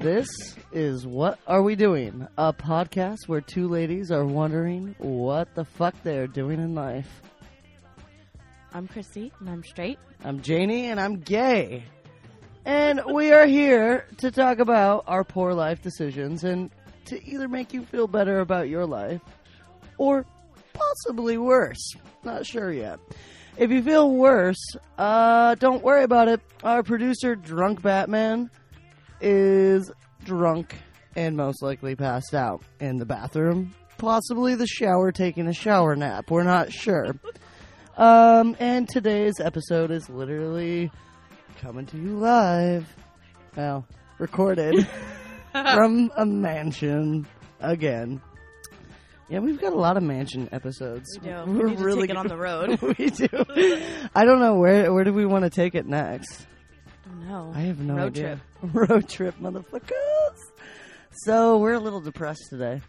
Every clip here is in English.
This is What Are We Doing? A podcast where two ladies are wondering what the fuck they're doing in life. I'm Christy, and I'm straight. I'm Janie and I'm gay. And we are here to talk about our poor life decisions and to either make you feel better about your life or possibly worse. Not sure yet. If you feel worse, uh, don't worry about it. Our producer, Drunk Batman, is drunk and most likely passed out in the bathroom, possibly the shower, taking a shower nap. We're not sure. Um, and today's episode is literally coming to you live. Well, recorded from a mansion again. Yeah, we've got a lot of mansion episodes. We do. We're we really take it on the road. we do. I don't know where where do we want to take it next. No. I have no Road idea. Road trip, motherfuckers. So we're a little depressed today.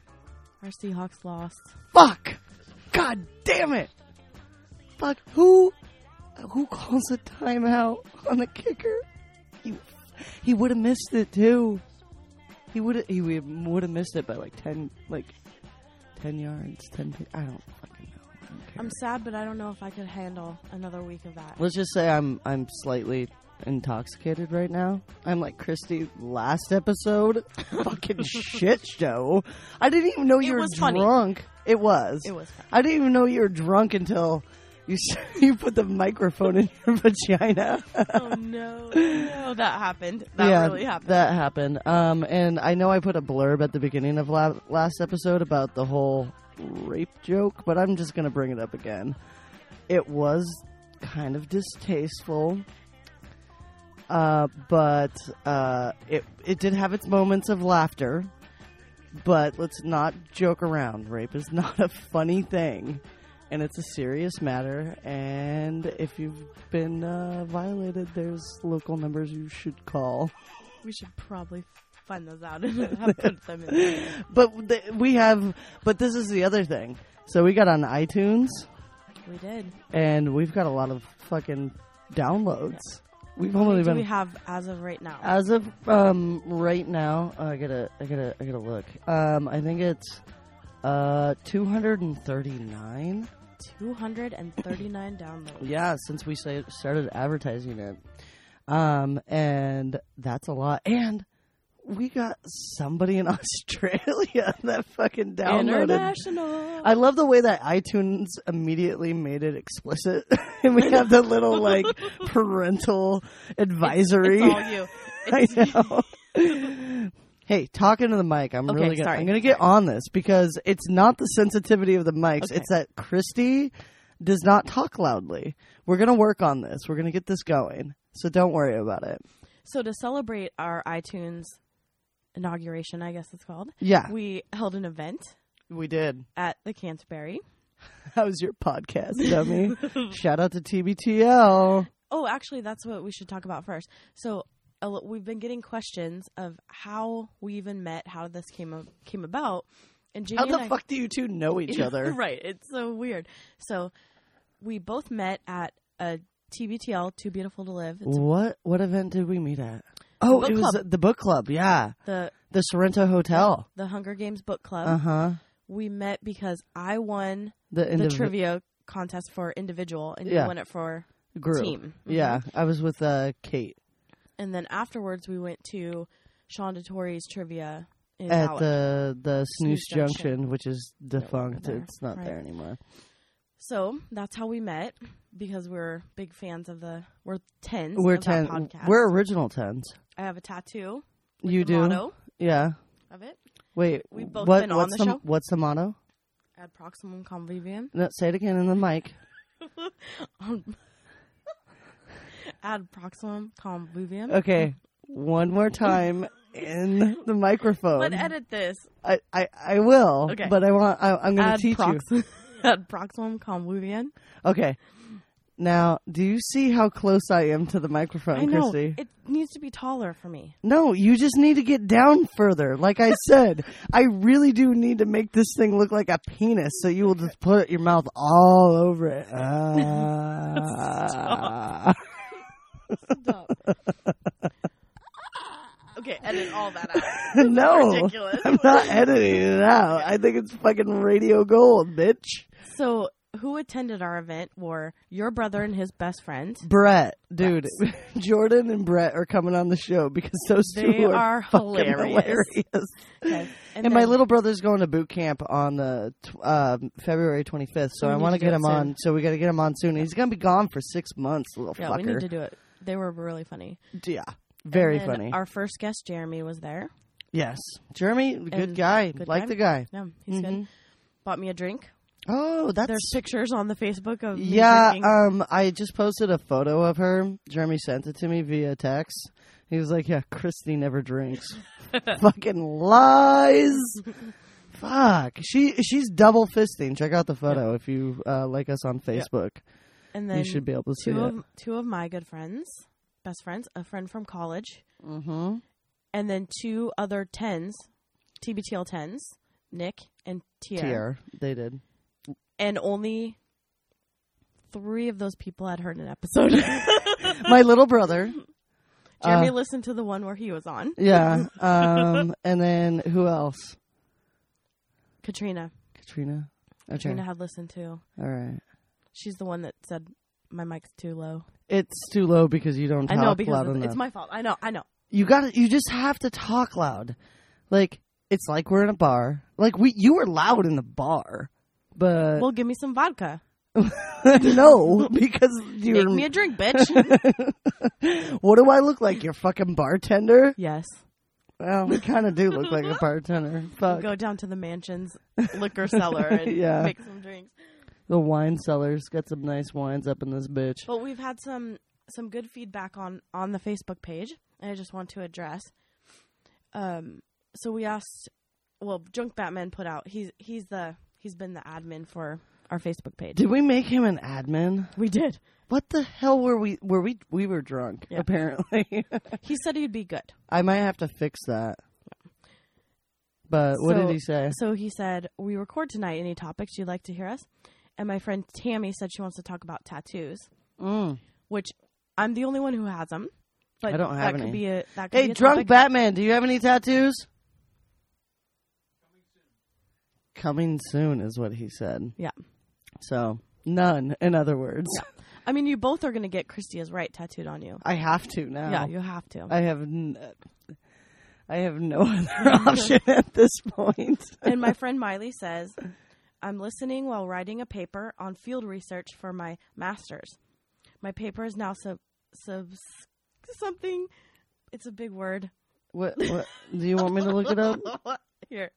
Our Seahawks lost. Fuck! God damn it! Fuck! Who? Who calls a timeout on the kicker? He he would have missed it too. He would he would have missed it by like ten like ten yards. Ten. I don't fucking know. I don't. I'm sad, but I don't know if I could handle another week of that. Let's just say I'm I'm slightly intoxicated right now. I'm like Christy last episode. Fucking shit show. I didn't even know It you were was funny. drunk. It was. It was fun. I didn't even know you were drunk until you s- you put the microphone in your vagina. oh no, no, that happened. That really happened. That happened. Um, and I know I put a blurb at the beginning of la- last episode about the whole rape joke, but I'm just gonna bring it up again. It was kind of distasteful. Uh, but uh, it it did have its moments of laughter. But let's not joke around. Rape is not a funny thing, and it's a serious matter. And if you've been uh, violated, there's local numbers you should call. we should probably find those out and put them in there. But th- we have. But this is the other thing. So we got on iTunes, We did. and we've got a lot of fucking downloads. We've only been we have as of right now? as of um right now. I gotta, I gotta, I gotta look. Um, I think it's uh 239. 239 downloads. Yeah, since we say, started advertising it. Um, and that's a lot. And we got somebody in Australia that fucking downloaded. International. I love the way that iTunes immediately made it explicit, and we have the little like parental advisory. It's all you. I know. hey, talking to the mic. I'm Okay, really gonna, sorry. I'm going to get on this because it's not the sensitivity of the mics. Okay. It's that Christy does not talk loudly. We're going to work on this. We're going to get this going. So don't worry about it. So to celebrate our iTunes inauguration, I guess it's called, Yeah, we held an event we did. at the Canterbury. How's your podcast, dummy? Shout out to TBTL. Oh, actually, that's what we should talk about first. So a we've been getting questions of how we even met, how this came a- came about, and Jamie How the and I- fuck do you two know each other? right? It's so weird. So we both met at a TBTL, Too Beautiful to Live. It's What what event did we meet at? Oh, it was club. the book club. Yeah, the the Sorrento Hotel. the Hunger Games book club. Uh huh. We met because I won The, the trivia contest for individual, and Yeah. you won it for group. team. Mhm. Yeah, I was with uh, Kate And then afterwards, we went to Sean DeTore's trivia in at the the Snooze Snooze Junction, Junction. which is defunct. there, it's not right. there anymore. So that's how we met because we're big fans of the. We're tens. We're ten. podcast. We're original tens. I have a tattoo. You the do. Motto Yeah. of it. Wait. We've both what, been on what's the show. What's the motto? Ad proximum convivium. No, say it again in the mic. Um, Ad proximum convivium. Okay. One more time in the microphone. But edit this. I, I, I will. Okay. But I want. I, I'm going to teach you. proximum. Convivium. Okay. Now, do you see how close I am to the microphone, I know Christy? it needs to be taller for me. No, you just need to get down further. Like I said, I really do need to make this thing look like a penis, so you will just put your mouth all over it. Ah. Stop. okay, Okay, edit all that out. no, ridiculous. I'm not editing it out. I think it's fucking radio gold, bitch. So, who attended our event were your brother and his best friend. Brett, dude, Jordan and Brett are coming on the show because those They two are, are fucking hilarious. hilarious. Okay. And, my then- little brother's going to boot camp on the tw- uh, February 25th, so We I need want to to do get it him on. So we got to get him on soon. He's gonna be gone for six months, little Yeah, we need to do it. They were really funny. yeah, very And then funny. Our first guest, Jeremy, was there. yes, Jeremy, good And guy, good like guy. the guy. Yeah, he's good. Mhm. Bought me a drink. Oh, that's There's pictures on the Facebook of me Yeah, drinking. um, I just posted a photo of her. Jeremy sent it to me via text. He was like, "Yeah, Christy never drinks." Fucking lies. Fuck. She she's double fisting. Check out the photo if you uh, like us on Facebook. and then You should be able to see two it. of two of my good friends, best friends, a friend from college, Mm-hmm. and then two other tens, TBTL tens, Nick and Tier. TR, they did. And only three of those people had heard an episode. My little brother. Jeremy Uh, listened to the one where he was on. Yeah. Um, and then who else? Katrina. Katrina. Okay. Katrina had listened to. All right. She's the one that said my mic's too low. It's too low because you don't I talk know because loud it's, enough. it's my fault. I know. I know. you got to You just have to talk loud. Like it's like we're in a bar. Like we, you were loud in the bar, but Well, give me some vodka. no, because you're. Make me a drink, bitch. what do I look like? Your fucking bartender? yes. Well, we kind of do look like a bartender. Fuck. Go down to the mansion's liquor cellar and Yeah. make some drinks. The wine cellars got some nice wines up in this bitch. But we've had some some good feedback on on the Facebook page, and I just want to address. Um, so we asked, well, Drunk Batman put out. He's he's the he's been the admin for our Facebook page. Did we make him an admin? we did. What the hell were we? Were we? We were drunk. Yeah. Apparently, He said he'd be good. I might have to fix that. But what So- did he say? So he said, "We record tonight. Any topics you'd like to hear us?" And my friend Tammy said she wants to talk about tattoos, Mm. which I'm the only one who has them. But I don't have that any. Could be a, that could Hey, be a drunk topic. Batman, do you have any tattoos? Coming soon is what he said. Yeah. So none. In other words, I mean, you both are going to get Christy is right tattooed on you. I have to now. Yeah, you have to. I have. N- I have no other option at this point. and my friend Miley says, I'm listening while writing a paper on field research for my master's. My paper is now sub, sub something. It's a big word. What, what? Do you want me to look it up? Here.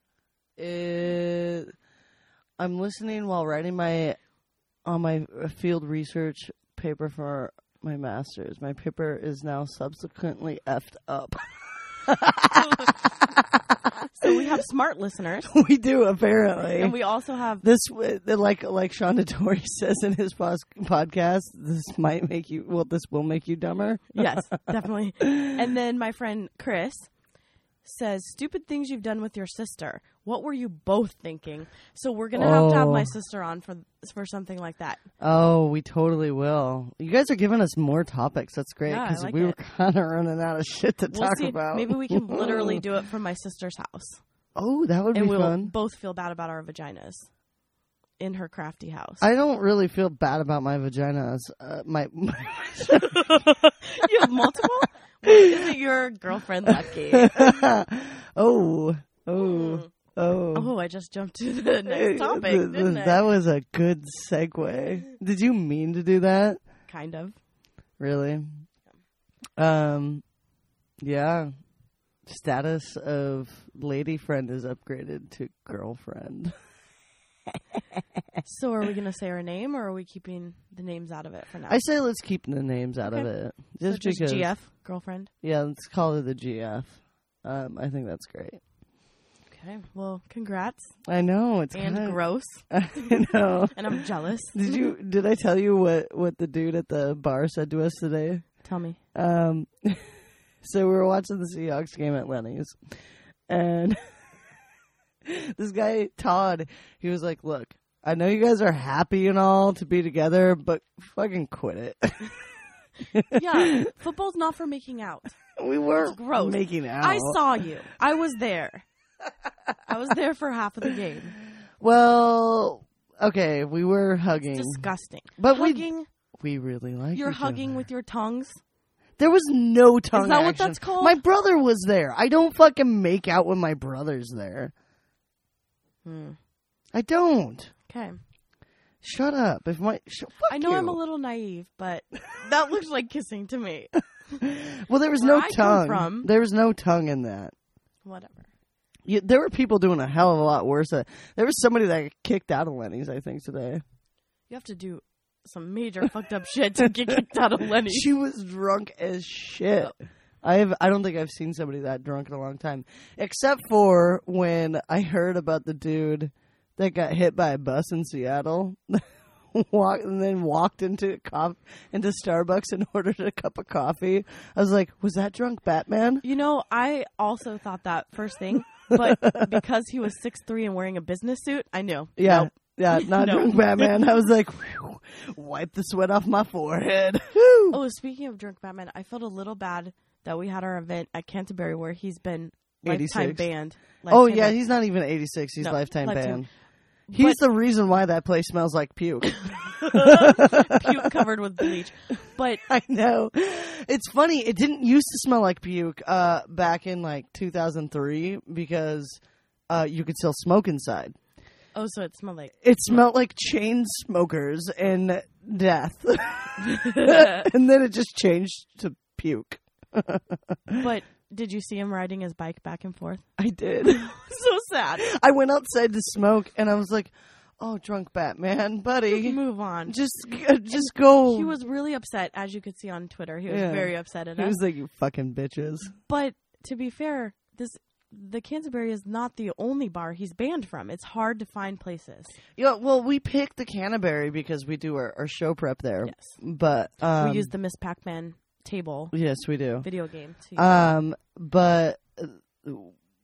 I'm listening while writing my on my field research paper for my master's. My paper is now subsequently effed up. So we have smart listeners, we do apparently. and we also have this like like Sean Tori says in his podcast. This might make you well. This will make you dumber. yes, definitely. And then my friend Chris says, "Stupid things you've done with your sister. What were you both thinking?" So we're gonna have to have my Oh. sister on for for something like that. Oh, we totally will. You guys are giving us more topics. That's great Yeah, I because like we were it. kind of running out of shit to We'll talk see. about. Maybe we can literally do it from my sister's house. Oh, that would and be we'll fun. both feel bad about our vaginas in her crafty house. I don't really feel bad about my vaginas. Uh, my, you have multiple? Is it your girlfriend lucky? oh, oh, oh. Oh, I just jumped to the next topic, Th- th- didn't I? That was a good segue. Did you mean to do that? Kind of. Really? Um, yeah. Status of lady friend is upgraded to girlfriend. So, are we going to say her name, or are we keeping the names out of it for now? I say let's keep the names out of Okay. it, So just because. GF girlfriend. Yeah, let's call her the GF. Um, I think that's great. Okay. Well, congrats I know it's and kinda, gross, I know. and I'm jealous. Did you? Did I tell you what what the dude at the bar said to us today? Tell me. Um, so we were watching the Seahawks game at Lenny's, and this guy Todd, he was like, "Look, I know you guys are happy and all to be together, but fucking quit it." yeah, football's not for making out. We were It's gross. making out. I saw you. I was there. I was there for half of the game. Well, okay, we were hugging, Disgusting. but hugging. we really like. You're hugging other. with your tongues. There was no tongue. Is that what that's called? My brother was there. I don't fucking make out when my brother's there. Hmm. I don't. Okay. Shut up. If my sh- fuck I know you. I'm a little naive, but that looks like kissing to me. Well, there was Where no I tongue. from- There was no tongue in that. Whatever. You, there were people doing a hell of a lot worse. Uh, There was somebody that got kicked out of Lenny's, I think, today. You have to do some major fucked up shit to get kicked out of Lenny's. She was drunk as shit. I've I have I don't think I've seen somebody that drunk in a long time, except for when I heard about the dude that got hit by a bus in Seattle. Walk, and then walked into cof- into Starbucks and ordered a cup of coffee. I was like, "Was that drunk Batman?" You know, I also thought that first thing, but because he was six three and wearing a business suit, I knew. Yeah, Nope. yeah, not No. drunk Batman. I was like, "Whew, "Wipe the sweat off my forehead." Oh, speaking of drunk Batman, I felt a little bad that we had our event at Canterbury where he's been lifetime 86. banned. Oh yeah, banned. he's not even eighty six. He's No, lifetime, lifetime. banned. He's But- the reason why that place smells like puke. puke covered with bleach. But I know. It's funny. It didn't used to smell like puke uh, back in like 2003 because uh, you could still smoke inside. oh, so it smelled like. It smelled like chain smokers and death. and then it just changed to puke. But did you see him riding his bike back and forth? I did. so sad. I went outside to smoke and I was like, "Oh, drunk Batman, buddy, Move on. just just go." He was really upset, as you could see on Twitter. He was Yeah. very upset at He us. was like, "You fucking bitches." But to be fair, this the Canterbury is not the only bar he's banned from. It's hard to find places. Yeah, well, we picked the Canterbury because we do our, our show prep there. Yes. But um, we use the Miss Pac-Man table yes, we do. video game. Um, but uh,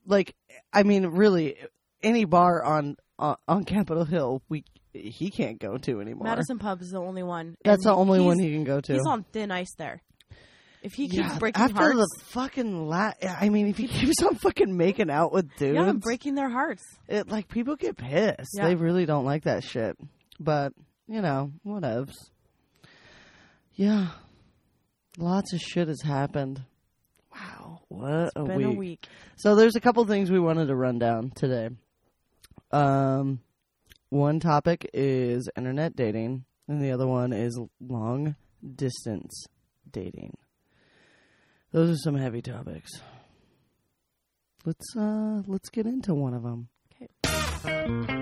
like, I mean, really, any bar on on, on Capitol Hill, we he can't go to anymore. Madison Pub is the only one. That's the only one he can go to. He's on thin ice there. If he keeps yeah, breaking after hearts, the fucking la- I mean, if he keeps on fucking making out with dudes, yeah, breaking their hearts. it like people get pissed. Yeah. They really don't like that shit. But you know, whatevs. Yeah, lots of shit has happened. Wow, what a Been week. a week. So there's a couple things we wanted to run down today. Um, one topic is internet dating, and the other one is long distance dating. Those are some heavy topics. Let's uh let's get into one of them. Okay.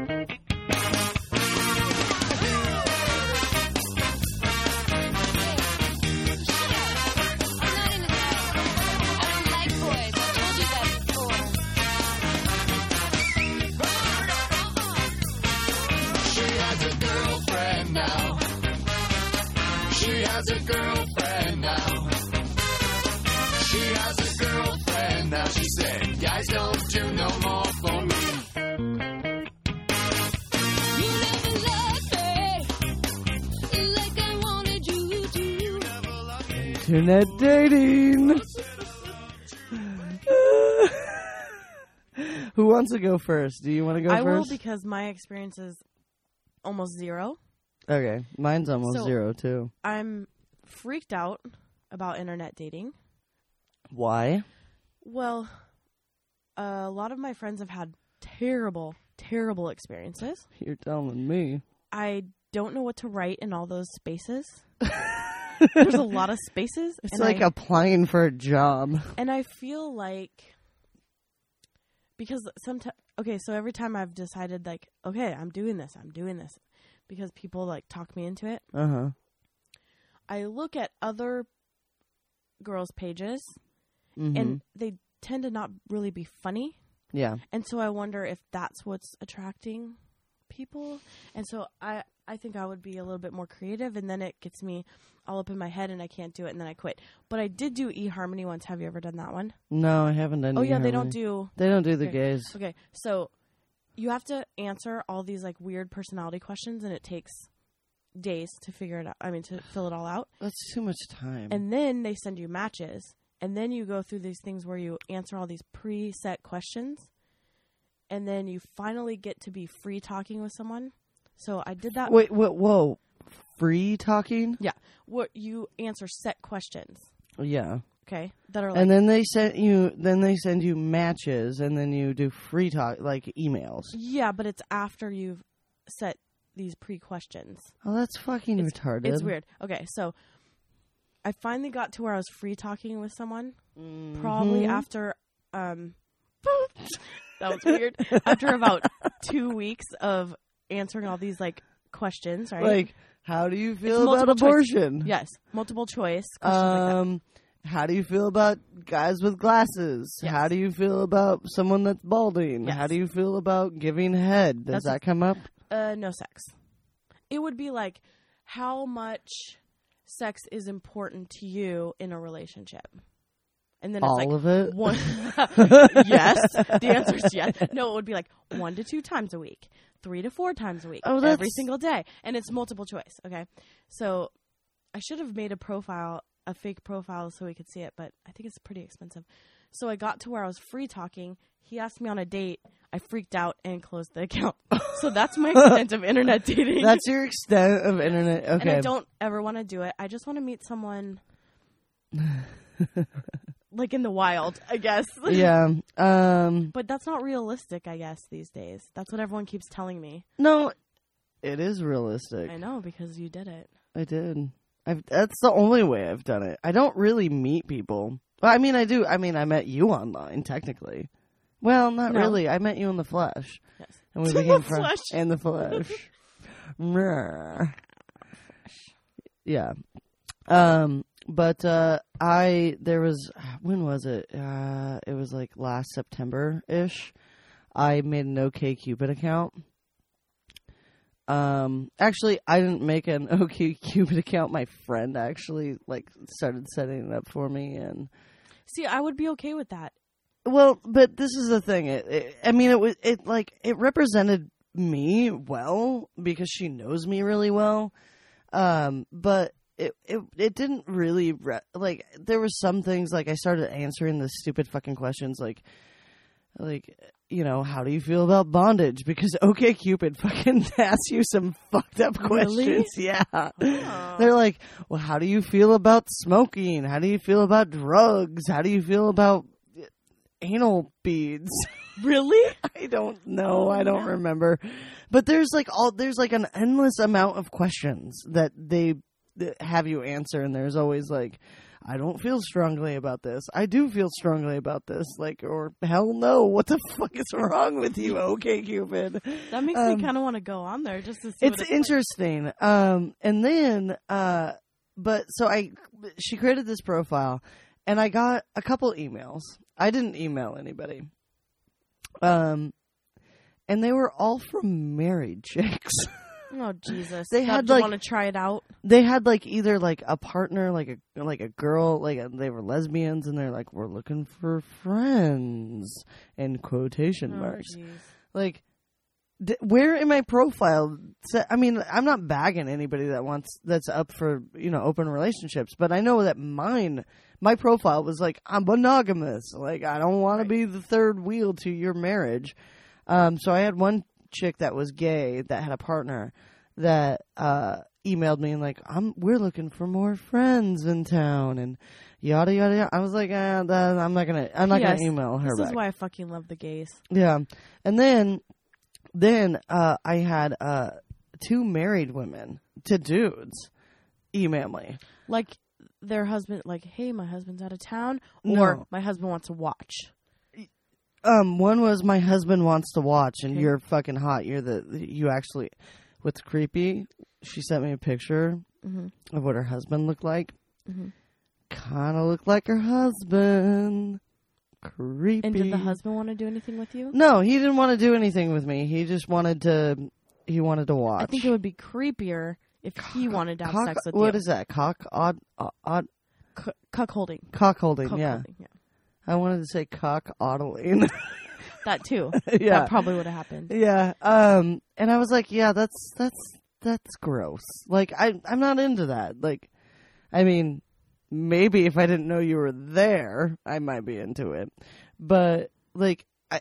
Has a girlfriend now. She has a girlfriend now. She said, guys don't do no more for me. You never loved me like I wanted you to. Internet dating. Who wants to go first? Do you want to go I will first? because my experience is almost zero. okay, mine's almost So- zero too. I'm freaked out about internet dating. Why? Well, a lot of my friends have had terrible, terrible experiences. You're telling me. I don't know what to write in all those spaces. There's a lot of spaces. It's like I, applying for a job. and I feel like because sometimes okay, so every time I've decided like okay, I'm doing this, I'm doing this because people like talk me into it. Uh huh. I look at other girls' pages hmm and they tend to not really be funny. yeah. And so I wonder if that's what's attracting people. And so I I think I would be a little bit more creative and then it gets me all up in my head and I can't do it and then I quit. But I did do eHarmony once. Have you ever done that one? No, I haven't done. oh yeah, they don't do They don't do the Okay. gays. Okay. So you have to answer all these like weird personality questions and it takes days to figure it out. I mean, to fill it all out. That's too much time. And then they send you matches. And then you go through these things where you answer all these preset questions. And then you finally get to be free talking with someone. So I did that. wait, wait, whoa, free talking? Yeah. What you answer set questions. Yeah. Okay. That are like, and then they send you, then they send you matches, and then you do free talk, like emails. yeah, but it's after you've set these pre questions. Oh, that's fucking It's- retarded. It's weird. Okay. So I finally got to where I was free talking with someone. Probably Mhm. after, um, that was weird. after about two weeks of answering all these like questions, right? Like, how do you feel about multiple choice. abortion? yes, multiple choice. questions like that. Um, how do you feel about guys with glasses? Yes. How do you feel about someone that's balding? Yes. How do you feel about giving head? Does That's that come up? Uh, no sex. It would be like how much sex is important to you in a relationship, and then it's All like of it? one. yes, the answer is yes. No, it would be like one to two times a week, three to four times a week, Oh, every single day, and it's multiple choice. Okay, so I should have made a profile, a fake profile, so we could see it, but I think it's pretty expensive. So I got to where I was free talking. He asked me on a date. I freaked out and closed the account. so that's my extent of internet dating. That's your extent of internet. Okay. and I don't ever want to do it. I just want to meet someone like in the wild, I guess. yeah. Um. But that's not realistic, I guess, these days. That's what everyone keeps telling me. No, it is realistic. I know because you did it. I did. I've, that's the only way I've done it. I don't really meet people. Well, I mean, I do. I mean, I met you online, technically. Well, not No. really. I met you in the flesh, Yes. and we In the became friends flesh. in the flesh. Mrrr. yeah. Um. But uh, I there was when was it? Uh, it was like last September ish. I made an OK Cupid account. Um, actually, I didn't make an OK Cupid account. My friend actually like started setting it up for me, and See, I would be okay with that. Well, but this is the thing. It, it, I mean, it was it like it represented me well because she knows me really well. Um, but it it it didn't really re- like there were some things like I started answering the stupid fucking questions like like you know how do you feel about bondage because okay cupid fucking asks you some fucked up Really? questions yeah they're like well how do you feel about smoking how do you feel about drugs how do you feel about anal beads Really? I don't know. I don't remember. But there's like all there's like an endless amount of questions that they that have you answer and there's always like I don't feel strongly about this. I do feel strongly about this. Like or hell no. What the fuck is wrong with you? Okay, Cupid. That makes Um, me kind of want to go on there just to see. It's it's interesting. Um and then uh but so I she created this profile and I got a couple emails. I didn't email anybody. Um and they were all from married chicks. Oh Jesus! They had, like- want to try it out. they had like either like a partner, like a like a girl, like a, they were lesbians, and they're like, we're looking for friends in quotation Oh, marks. Like, d- where in my profile? I mean, I'm not bagging anybody that wants that's up for you know open relationships, but I know that mine, my profile was like I'm monogamous. Like I don't want to be the third wheel to your marriage. Um, so I had one chick that was gay that had a partner that uh emailed me and like I'm we're looking for more friends in town and yada yada yada. I was like, eh, that, I'm not gonna I'm not Yes. gonna email her This back. is why I fucking love the gays. Yeah. And then then uh I had uh two married women to dudes email me. Like their husband, like, hey, my husband's out of town, No. or my husband wants to watch. Um one was my husband wants to watch and Okay. you're fucking hot. You're the you actually what's creepy, she sent me a picture hmm of what her husband looked like. Mhm. Kind of looked like her husband. Creepy. And did the husband want to do anything with you? No, he didn't want to do anything with me. He just wanted to he wanted to watch. I think it would be creepier if he wanted to have cock, sex with What you. is that? Cock odd odd, C- cuck holding. cock holding, Cuck yeah. holding, yeah. I wanted to say cock oddling. That too. yeah. That probably would have happened. yeah. Um and I was like, yeah, that's that's that's gross. Like I I'm not into that. Like I mean, maybe if I didn't know you were there, I might be into it. But like I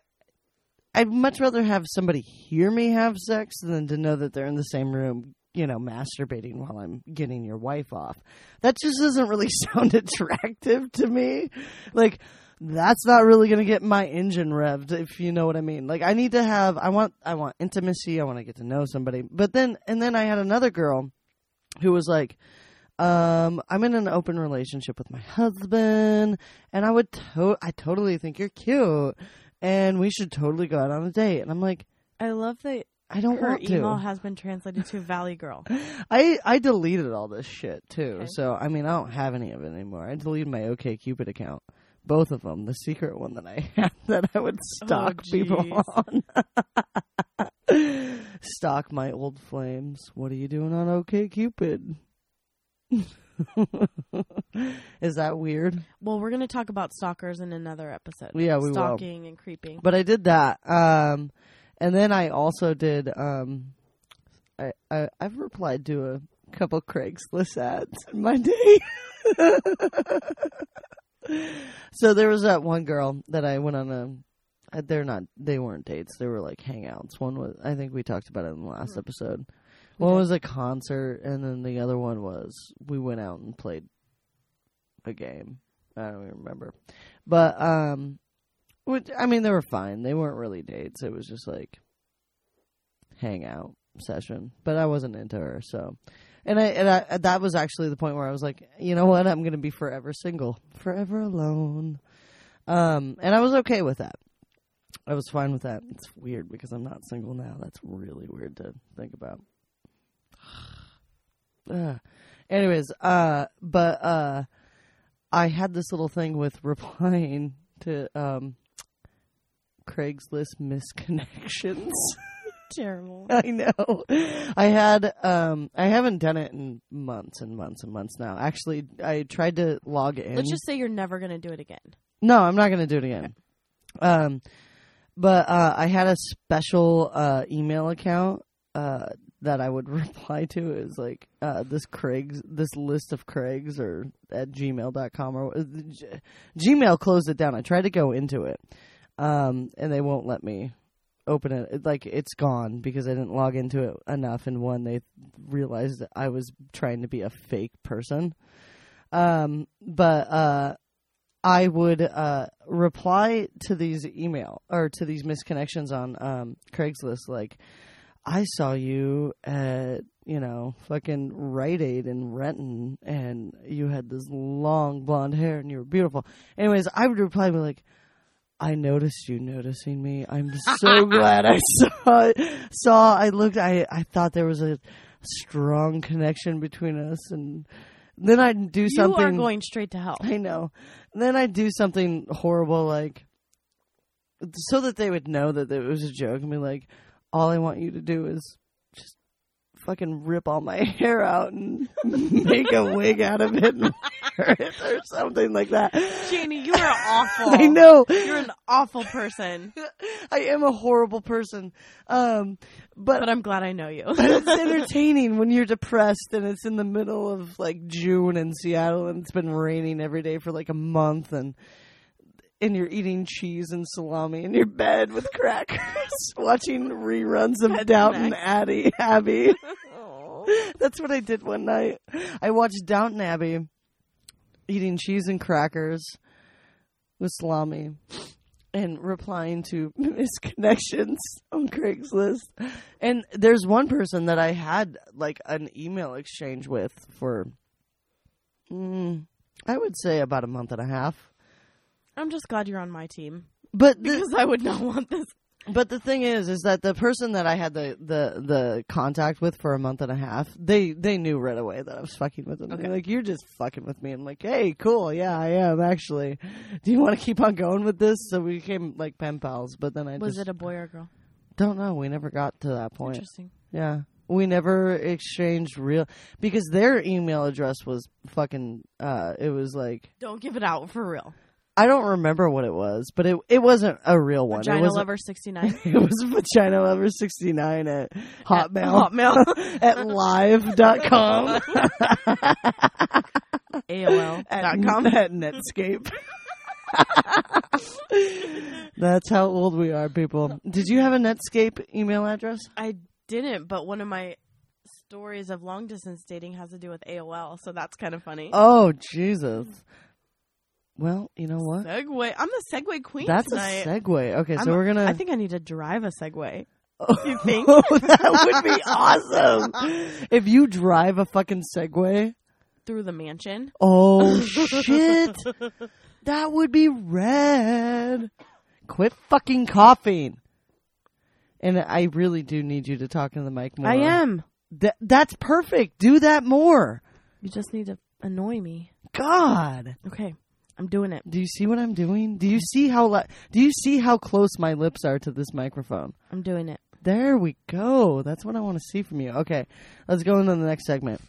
I'd much rather have somebody hear me have sex than to know that they're in the same room, you know, masturbating while I'm getting your wife off. That just doesn't really sound attractive to me. Like that's not really going to get my engine revved if you know what I mean. Like I need to have I want I want intimacy, I want to get to know somebody. But then and then I had another girl who was like um I'm in an open relationship with my husband and I would to- I totally think you're cute and we should totally go out on a date. And I'm like I love that I don't her want email has been translated to Valley Girl. I I deleted all this shit too. Okay. So I mean I don't have any of it anymore. I deleted my OK Cupid account. Both of them. The secret one that I had that I would stalk people on. stalk my old flames. What are you doing on OK Cupid? Is that weird? Well, we're going to talk about stalkers in another episode. Yeah, we will. Stalking and creeping. But I did that. Um and then I also did um I, I I've replied to a couple Craigslist ads in my day. so there was that one girl that I went on a uh, they're not they weren't dates, they were like hangouts. One was I think we talked about it in the last episode. One was a concert and then the other one was we went out and played a game. I don't even remember. But um which I mean, they were fine. They weren't really dates. It was just like hangout session. But I wasn't into her, so. And I and I that was actually the point where I was like, you know what? I'm gonna be forever single, forever alone. Um, and I was okay with that. I was fine with that. It's weird because I'm not single now. That's really weird to think about. Ugh. Anyways, uh, but uh, I had this little thing with replying to um, Craigslist misconnections. Terrible. I know. I had um I haven't done it in months and months and months now. Actually, I tried to log in. Let's just say you're never going to do it again. No, I'm not going to do it again. Um, but uh, I had a special uh, email account uh, that I would reply to is like uh, this Craig's this list of Craig's or at gmail.com or uh, G- Gmail closed it down. I tried to go into it, um, and they won't let me open it. Like it's gone because I didn't log into it enough. And one, they realized that I was trying to be a fake person. Um, but uh, I would uh, reply to these email or to these misconnections on um, Craigslist like, I saw you at you know fucking Rite Aid in Renton, and you had this long blonde hair, and you were beautiful. Anyways, I would reply be like. I noticed you noticing me. I'm so glad I saw saw I looked I I thought there was a strong connection between us and then I'd do something You are going straight to hell. I know. And then I'd do something horrible like so that they would know that it was a joke and be like, all I want you to do is fucking rip all my hair out and make a wig out of it and wear it or something like that. Janie, you are awful. I know. You're an awful person. I am a horrible person. Um but But I'm glad I know you. but it's entertaining when you're depressed and it's in the middle of like June in Seattle and it's been raining every day for like a month and and you're eating cheese and salami in your bed with crackers, watching reruns of Downton. Abbey. Abbey. That's what I did one night. I watched Downton Abbey, eating cheese and crackers with salami, and replying to misconnections on Craigslist. And there's one person that I had like an email exchange with for, mm, I would say about a month and a half. I'm just glad you're on my team But the, because I would not want this. But the thing is, is that the person that I had the, the, the contact with for a month and a half, they, they knew right away that I was fucking with them. They're like, you're just fucking with me. I'm like, hey, cool. Yeah, I am actually. Do you want to keep on going with this? So we became like pen pals, but then I Was just it a boy or a girl? don't know. We never got to that point. Interesting. Yeah. We never exchanged real, because their email address was fucking, uh, it was like, Don't give it out for real. I don't remember what it was, but it it wasn't a real one. it Vagina was Lover 69. it was vagina lover 69 at hotmail Hotmail. at live.com AOL. at, dot com. at Netscape. That's how old we are, people. Did you have a Netscape email address? I didn't, but one of my stories of long distance dating has to do with AOL, so that's kind of funny. Oh, Jesus. Well, you know what? segue. I'm the segue queen That's tonight. a segue. Okay, so I'm- we're gonna. I think I need to drive a Segway. Oh, you think? that would be awesome if you drive a fucking Segway. Through the mansion. Oh shit, that would be rad. Quit fucking coughing. And I really do need you to talk into the mic more. I am. Th- that's perfect. Do that more. You just need to annoy me. God. Okay. I'm doing it. Do you see what I'm doing? Do you see how li- do you see how close my lips are to this microphone? I'm doing it. There we go. That's what I want to see from you. Okay, let's go into the next segment.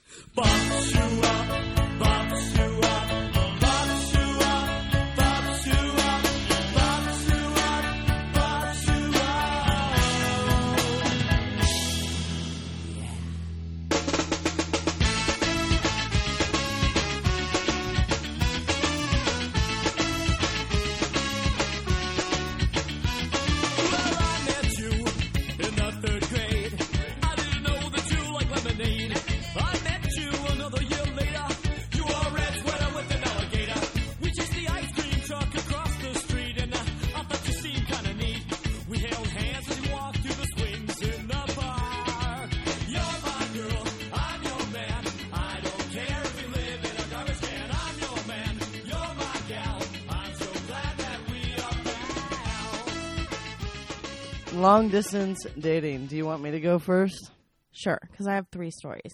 Long distance dating. Do you want me to go first? Sure, because I have three stories.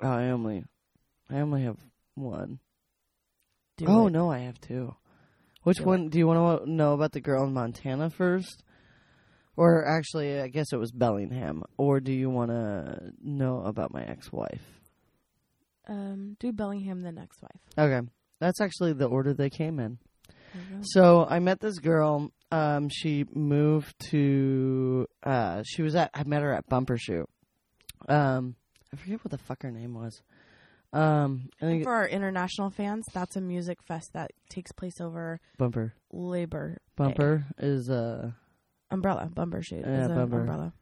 Oh, I only, I only have one. Do oh it. no, I have two. Which Do one do you want to know about the girl in Montana first? Or actually, I guess it was Bellingham. Or do you want to know about my ex-wife? Um, do Bellingham the next wife. Okay, that's actually the order they came in. Go. So I met this girl. Um, she moved to. Uh, she was at. I met her at Bumbershoot. Um, I forget what the fuck her name was. Um, I think For our international fans, that's a music fest that takes place over Bumper Labor Day. Bumper is uh umbrella bumbershoot. Yeah, is an bumper. umbrella.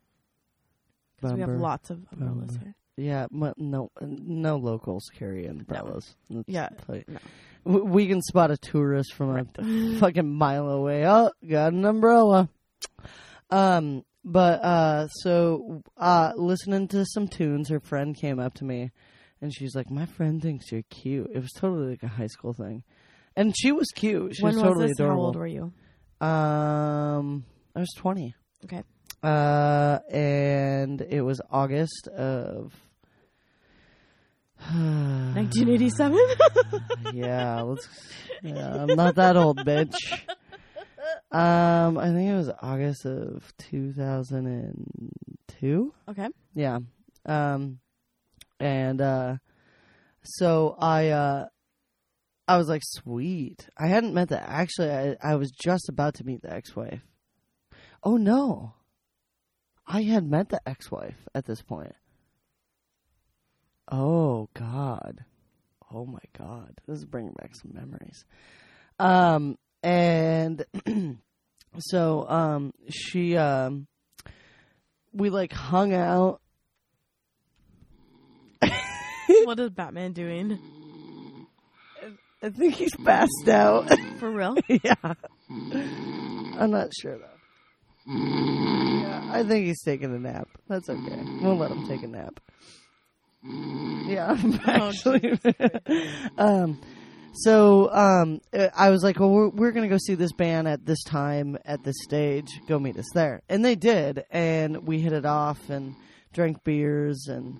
'Cause we have Bumper. lots of umbrellas Bumper. here. Yeah no no locals carry umbrellas. Let's Yeah, play- no. We can spot a tourist from a fucking mile away. Oh, got an umbrella. Um, but uh, so uh, listening to some tunes, her friend came up to me, and she's like, "My friend thinks you're cute." It was totally like a high school thing, and she was cute. She when was was totally this? adorable. How old were you? Um, I was twenty. Okay. Uh, and it was August of. 1987. yeah, let's. Yeah, I'm not that old, bitch. Um, I think it was August of 2002. okay. Yeah. Um, and uh, so I uh, I was like, sweet. I hadn't met the. Actually, I I was just about to meet the ex-wife. Oh no. I had met the ex-wife at this point. Oh God. Oh my God. This is bringing back some memories. Um and so um she um we like hung out what is Batman doing? I think he's passed out. For real? yeah. I'm not sure though. I think he's taking a nap. That's okay. We'll let him take a nap. Yeah, Oh, actually. um, so um, I was like, well, we're, we're gonna go see this band at this time at this stage. Go meet us there, and they did, and we hit it off and drank beers and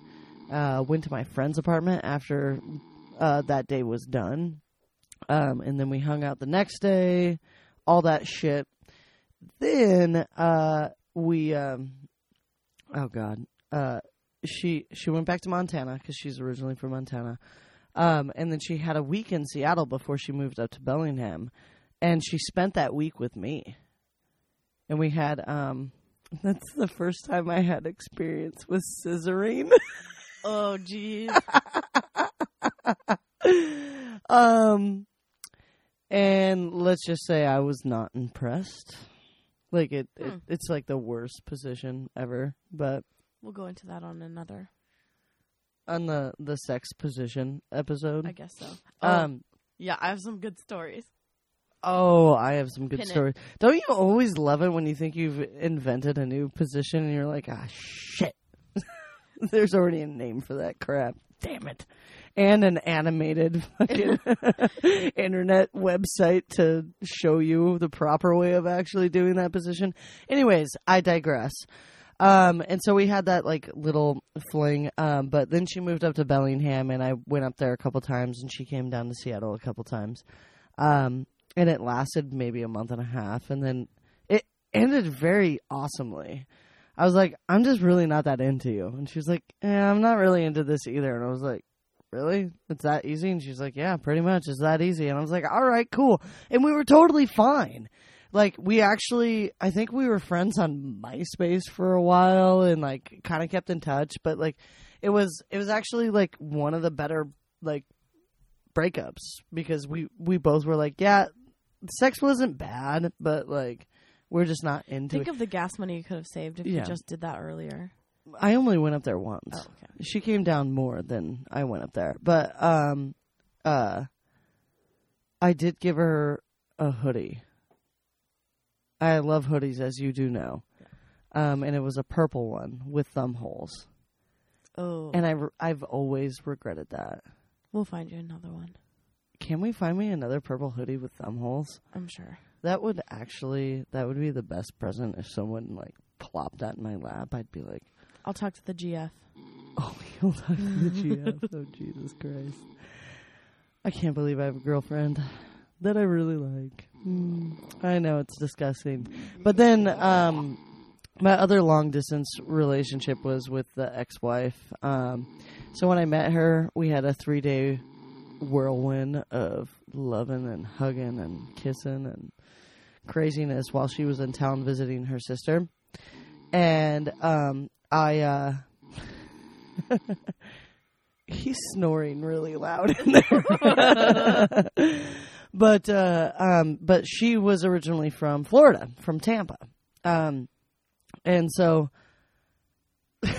uh, went to my friend's apartment after uh, that day was done. Um, and then we hung out the next day, all that shit. Then uh, we, um, oh god, uh, she she went back to Montana because she's originally from Montana. Um, and then she had a week in Seattle before she moved up to Bellingham. and she spent that week with me. And we had um that's the first time I had experience with scissoring. Oh, geez. um and let's just say I was not impressed. Like it, it Hmm. it's like the worst position ever, but we'll go into that on another. on the the sex position episode. I guess so. Oh, um yeah, I have some good stories. Oh, I have some good Pin it. stories. Don't you always love it when you think you've invented a new position and you're like, ah, shit. There's already a name for that crap. Damn it. And an animated fucking internet website to show you the proper way of actually doing that position. Anyways, I digress. Um, and so we had that like little fling. Um, but then she moved up to Bellingham and I went up there a couple times and she came down to Seattle a couple times. Um, and it lasted maybe a month and a half and then it ended very awesomely. I was like, I'm just really not that into you. And she was like, Yeah, I'm not really into this either. And I was like, Really? It's that easy? And she's like, Yeah, pretty much. It's that easy. And I was like, All right, cool. And we were totally fine. Like, we actually, I think we were friends on MySpace for a while and like kind of kept in touch. But like, it was, it was actually like one of the better, like, breakups because we, we both were like, Yeah, sex wasn't bad, but like, we're just not into Think it. of the gas money you could have saved if Yeah. you just did that earlier. I only went up there once. Oh, okay. She came down more than I went up there. But um uh I did give her a hoodie. I love hoodies as you do know. Um and it was a purple one with thumb holes. Oh, And I re- I've always regretted that. we'll find you another one. Can we find me another purple hoodie with thumb holes? I'm sure. That would actually that would be the best present if someone like plopped that in my lap. I'd be like, I'll talk to the GF. Oh, you'll talk to the GF. Oh, Jesus Christ. I can't believe I have a girlfriend that I really like. Hmm. I know it's disgusting. But then, um, my other long distance relationship was with the ex wife. Um, so when I met her, we had a three day whirlwind of loving and hugging and kissing and craziness while she was in town visiting her sister. And um, I, uh, he's snoring really loud in there. but uh, um, but she was originally from Florida, from Tampa, um, and so you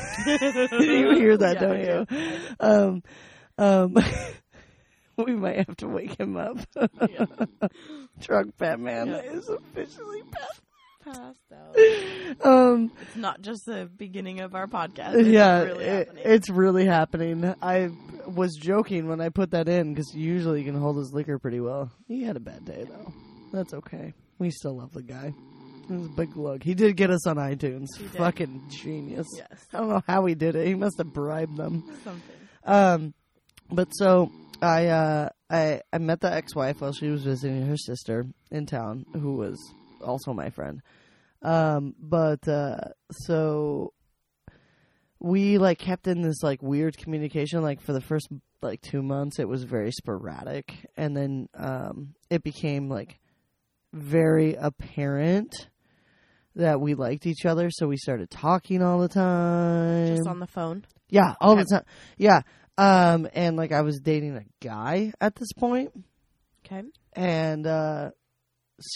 hear that, don't you? Um, um, we might have to wake him up. Drunk Batman Yeah. is officially passed. Out. Um, It's not just the beginning of our podcast. It's yeah, really it- it's really happening. I was joking when I put that in because usually he can hold his liquor pretty well. He had a bad day though. That's okay. We still love the guy. It was a big lug. He did get us on iTunes. Fucking genius. yes, I don't know how he did it. He must have bribed them. something. Um, but so I uh, I I met the ex-wife while she was visiting her sister in town, who was also my friend. Um, but uh, so we like kept in this like weird communication. Like for the first like two months, it was very sporadic, and then um, it became like very apparent that we liked each other. So we started talking all the time. Just on the phone. Yeah, all the time. Yeah. Um, and like I was dating a guy at this point, Okay. and uh,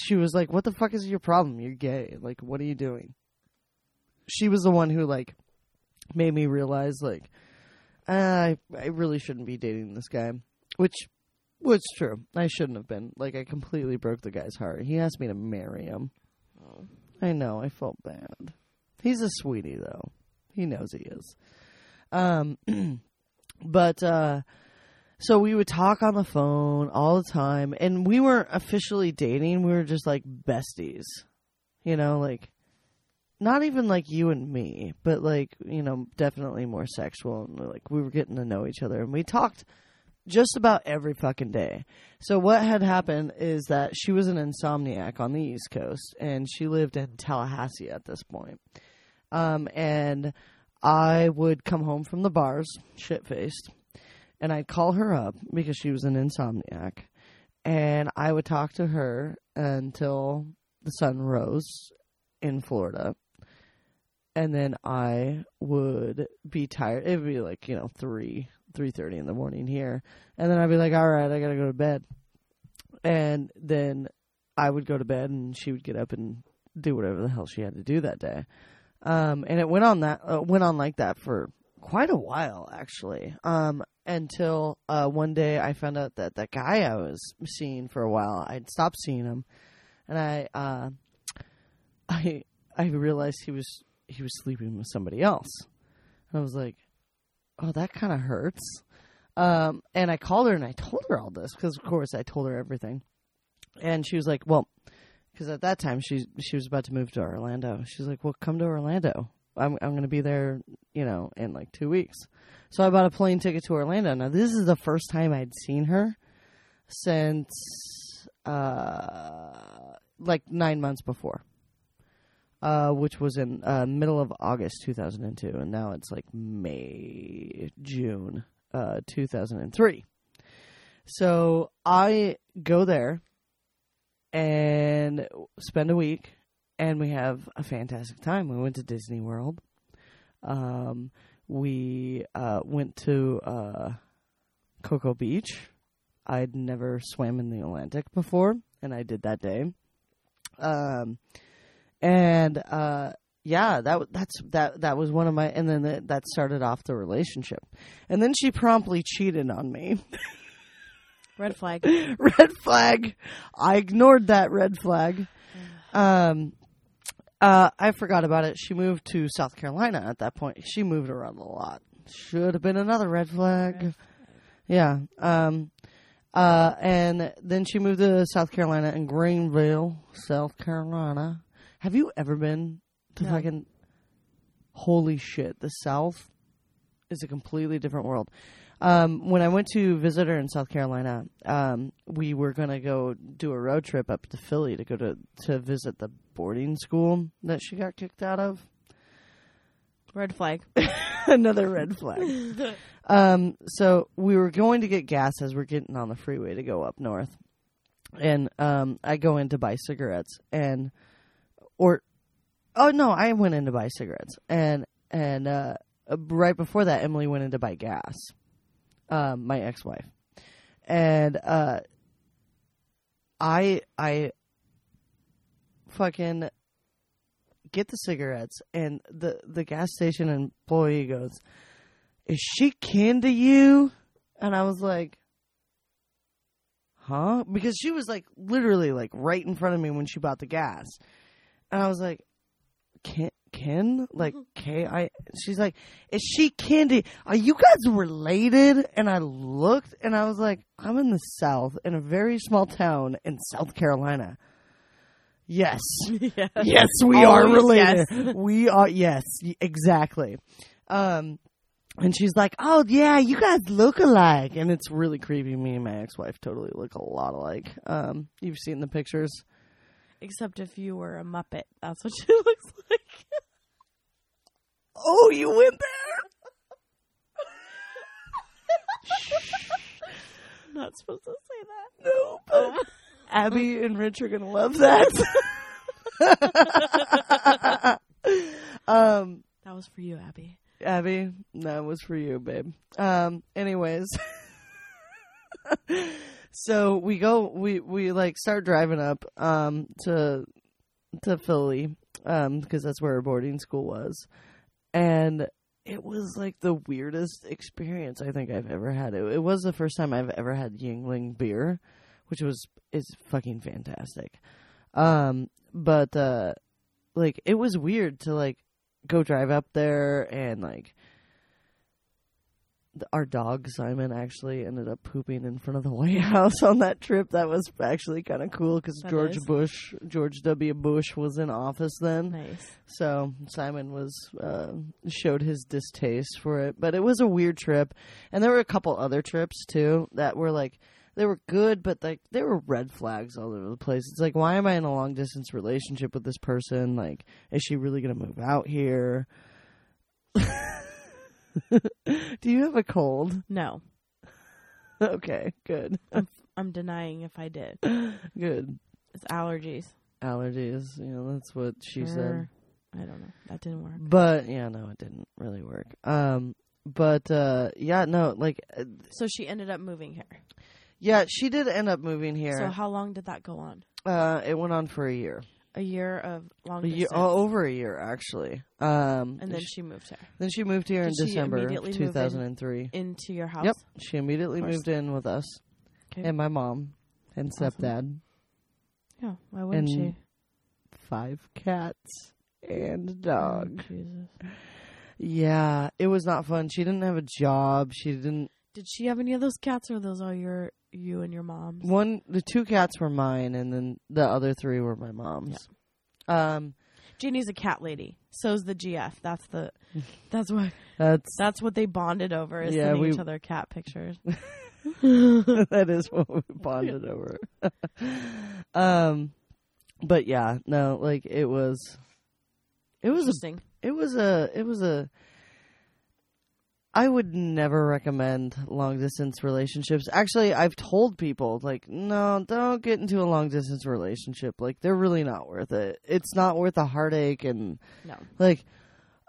she was like, "What the fuck is your problem? You're gay. Like, what are you doing?" She was the one who like made me realize like uh, I I really shouldn't be dating this guy, which was true. I shouldn't have been. Like, I completely broke the guy's heart. He asked me to marry him. Oh. I know. I felt bad. He's a sweetie, though. He knows he is. Um, but uh, so we would talk on the phone all the time, and we weren't officially dating. We were just like besties, you know, like not even like you and me, but like you know, definitely more sexual. And like we were getting to know each other, and we talked just about every fucking day. So what had happened is that she was an insomniac on the East Coast, and she lived in Tallahassee at this point. Um, and I would come home from the bars, shit faced, and I'd call her up because she was an insomniac, and I would talk to her until the sun rose in Florida. And then I would be tired. It would be like, you know, 3, 3.30 in the morning here. And then I'd be like, all right, I got to go to bed. And then I would go to bed and she would get up and do whatever the hell she had to do that day. Um, and it went on that, uh, went on like that for quite a while actually. Um, until, uh, one day I found out that that guy I was seeing for a while, I'd stopped seeing him and I, uh, I, I realized he was, he was sleeping with somebody else. And I was like, oh, that kind of hurts. Um, and I called her and I told her all this because, of course, I told her everything. And she was like, well, because at that time she she was about to move to Orlando. She's like, well, come to Orlando. I'm I'm going to be there, you know, in like two weeks. So I bought a plane ticket to Orlando. Now this is the first time I'd seen her since uh like nine months before. Uh, which was in uh, middle of August 2002, and now it's like May, June uh, 2003. So I go there and spend a week, and we have a fantastic time. We went to Disney World. Um, we uh, went to uh, Cocoa Beach. I'd never swam in the Atlantic before, and I did that day. Um, and uh, yeah, that that's that that was one of my, and then that that started off the relationship, and then she promptly cheated on me. Red flag. red flag. I ignored that red flag. Um, uh, I forgot about it. She moved to South Carolina at that point. She moved around a lot. Should have been another red flag. Yeah. Um, uh, and then she moved to South Carolina in Greenville, South Carolina. Have you ever been to No. fucking? Holy shit! The South is a completely different world. Um, when I went to visit her in South Carolina, um, we were gonna go do a road trip up to Philly to go to to visit the boarding school that she got kicked out of. Red flag. Another red flag. um, so we were going to get gas as we're getting on the freeway to go up north, and um, I go in to buy cigarettes, and or oh no, I went in to buy cigarettes, and and uh, uh, right before that, Emily went in to buy gas. Um, my ex-wife, and uh, I I fucking get the cigarettes, and the the gas station employee goes, "Is she kin to you?" And I was like, "Huh?" Because she was like literally like right in front of me when she bought the gas, and I was like, "Kin, kin, like K I." She's like, "Is she Candy? Are you guys related?" And I looked, and I was like, "I'm in the South, in a very small town in South Carolina." Yes. yeah. Yes, we are related. yes. we are yes, exactly. Um and she's like, "Oh yeah, you guys look alike," and it's really creepy. Me and my ex-wife totally look a lot alike. Um, you've seen the pictures. Except if you were a Muppet. That's what she looks like. Oh, you went I'm not supposed to say that. No, but Abby and Rich are gonna love that. um, That was for you, Abby. Abby, that was for you, babe. Um, anyways. so we go we we like start driving up um to to Philly um because that's where our boarding school was. And it was like the weirdest experience I think I've ever had. It, it was the first time I've ever had Yuengling beer, which was is fucking fantastic. Um but uh like it was weird to like go drive up there and like our dog Simon actually ended up pooping in front of the White House on that trip. That was actually kind of cool because George is. Bush, George W. Bush, was in office then. Nice. So Simon was uh, showed his distaste for it, but it was a weird trip, and there were a couple other trips too that were like they were good, but like there were red flags all over the place. It's like, why am I in a long distance relationship with this person? Like, is she really gonna move out here? Do you have a cold? No. Okay, good. I'm I'm denying if I did. Good It's allergies. allergies. You know, that's what she said. I don't know. That didn't work. But yeah, no, it didn't really work. Um, but uh, yeah, no, like, uh, So she ended up moving here. yeah, she did end up moving here. So how long did that go on? uh, it went on for a year, A year of long a year, oh, over a year actually. Um, and then sh- she moved here then she moved here in she December immediately move in? 2003. into your house. Yep, she immediately course. moved in with us Okay. and my mom and Awesome. stepdad, yeah. Why wouldn't And she? five cats and a Oh, dog. Jesus. Yeah, it was not fun. She didn't have a job. She didn't. Did she have any of those cats, or are those all your you and your mom's? One, the two cats were mine, and then the other three were my mom's. Um, Jeannie's a cat lady. So's the GF. That's the. That's what. that's That's what they bonded over. Is Yeah, we- each other cat pictures. that is what we bonded over. um, but yeah, no, like it was, it was a, Interesting. it was a, it was a. I would never recommend long distance relationships. Actually, I've told people like, no, don't get into a long distance relationship. Like, they're really not worth it. It's not worth the heartache and No. like,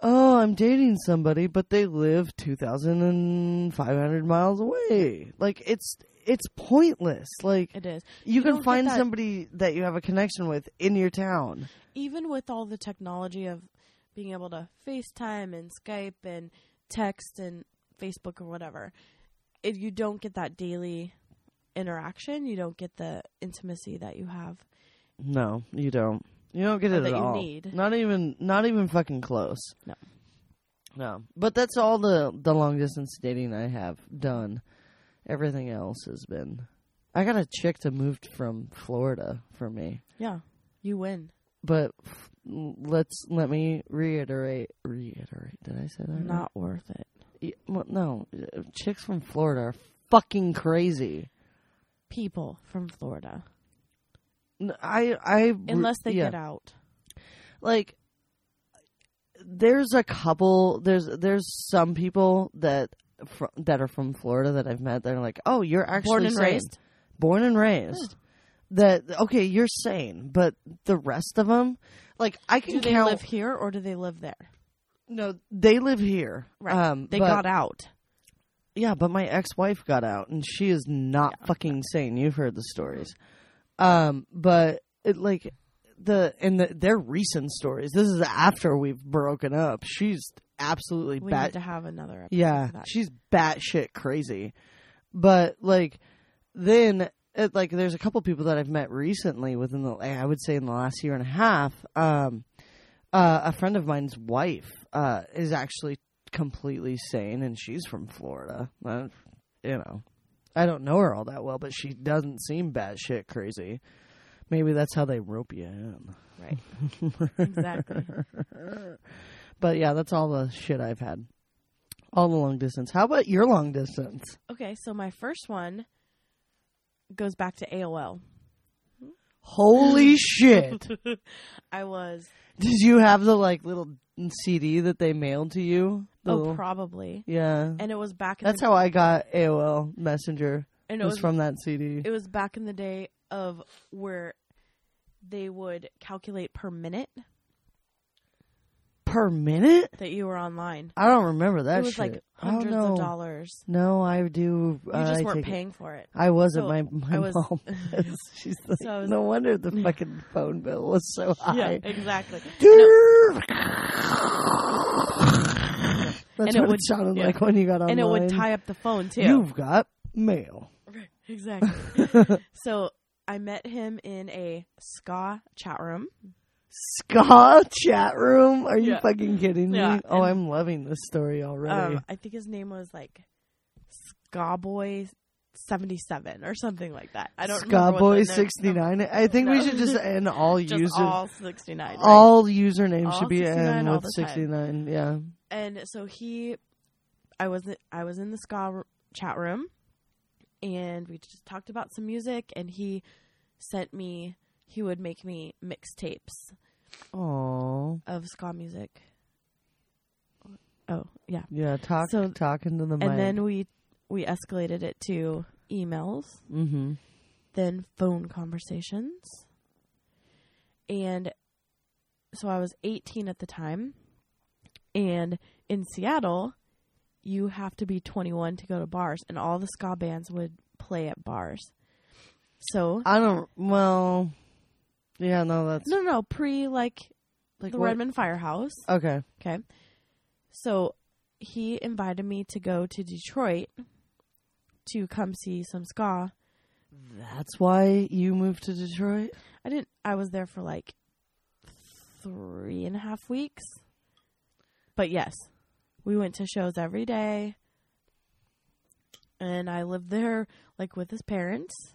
oh, I'm dating somebody, but they live two thousand and five hundred miles away. Like, it's it's pointless. Like, It is. you, You can find that- somebody that you have a connection with in your town. Even with all the technology of being able to FaceTime and Skype and text and Facebook or whatever, if you don't get that daily interaction, you don't get the intimacy that you have. No, you don't. You don't get it that at you all. need. Not even not even fucking close. No. No. But that's all the the long distance dating I have done. Everything else has been I got a chick to moved from Florida for me. Yeah. You win. But let's let me reiterate reiterate. Did I say that? right? Not worth it. Y- well, no, chicks from Florida are fucking crazy. People from Florida. I I Unless they yeah. get out. like there's a couple there's there's some people that fr- that are from Florida that I've met that are like, "Oh, you're actually Born and sane. raised? Born and raised." That okay, you're sane, but the rest of them like I can Do they count live here or do they live there? No, they live here. Right. Um they but- got out. Yeah, but my ex-wife got out, and she is not fucking sane. You've heard the stories, um, but it, like the and the, they're recent stories. This is after we've broken up. She's absolutely We bat. need to have another episode yeah, she's batshit crazy. But like then, it, like there's a couple people that I've met recently within the I would say in the last year and a half. Um, uh, a friend of mine's wife uh, is actually completely sane, and she's from Florida. Uh, you know, I don't know her all that well, but she doesn't seem batshit crazy. Maybe that's how they rope you in. Right. exactly. But yeah, that's all the shit I've had. All the long distance. How about your long distance? Okay, so my first one goes back to AOL. Holy shit! I was Did you have the like little CD that they mailed to you? The oh little- probably, yeah. and it was back. In That's the, how I got AOL Messenger. and It it was was from that CD. it was back in the day of where they would calculate per minute Per minute? that you were online. I don't remember that it was shit. like hundreds of dollars. No, I do. You just weren't take it. paying for it. I wasn't. So, my my was- mom. She's like, So no wonder the fucking phone bill was so high. Yeah, exactly. That's And it what would- it sounded yeah. like when you got online. And it would tie up the phone too. You've got mail. Exactly. so I met him in a ska chat room. Ska chat room? Are you Yeah. fucking kidding me? Yeah, Oh, and- I'm loving this story already. Um, I think his name was like Ska Boy seventy seven or something like that. I don't remember. what Skyboy the- sixty nine. I think we No. should just end all Just users. all sixty nine. all usernames All should be 69 end all with the time. sixty nine. Yeah. and so he, I was I was in the ska r- chat room, and we just talked about some music, and he sent me. He would make me mixtapes Oh. of ska music. Oh yeah, Yeah. Talk. So- talking to the mic. and then we we escalated it to emails, Mm-hmm. then phone conversations. And so I was 18 at the time. And in Seattle, you have to be 21 to go to bars, and all the ska bands would play at bars. So, I don't. Well, yeah, no, that's no, no, pre like like the what- Redmond Firehouse. Okay. Okay. So he invited me to go to Detroit to come see some ska. That's why you moved to Detroit. I didn't. I was there for like three and a half weeks. But yes, we went to shows every day, and I lived there like with his parents.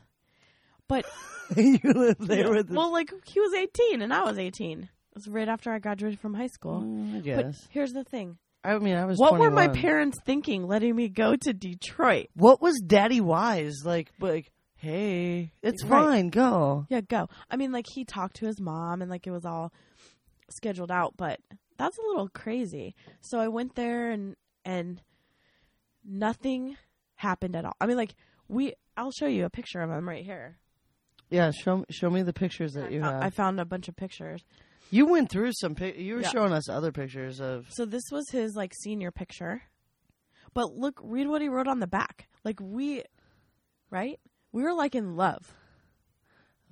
But you lived there with. well, like he was eighteen and I was eighteen. It was right after I graduated from high school. Mm, I But guess. here's the thing: I mean, I was. what were my 21. parents thinking, letting me go to Detroit? What was Daddy Wise like? Like, hey, it's Right. fine, go. Yeah, go. I mean, like he talked to his mom and like it was all scheduled out, but that's a little crazy. So I went there and and nothing happened at all. I mean, like we. I'll show you a picture of him right here. Yeah, show show me the pictures that you I, have. I found a bunch of pictures. you went through some. Pic- you were Yeah. showing us other pictures of. So this was his like senior picture. But look, read what he wrote on the back. Like we, right? We were like in love.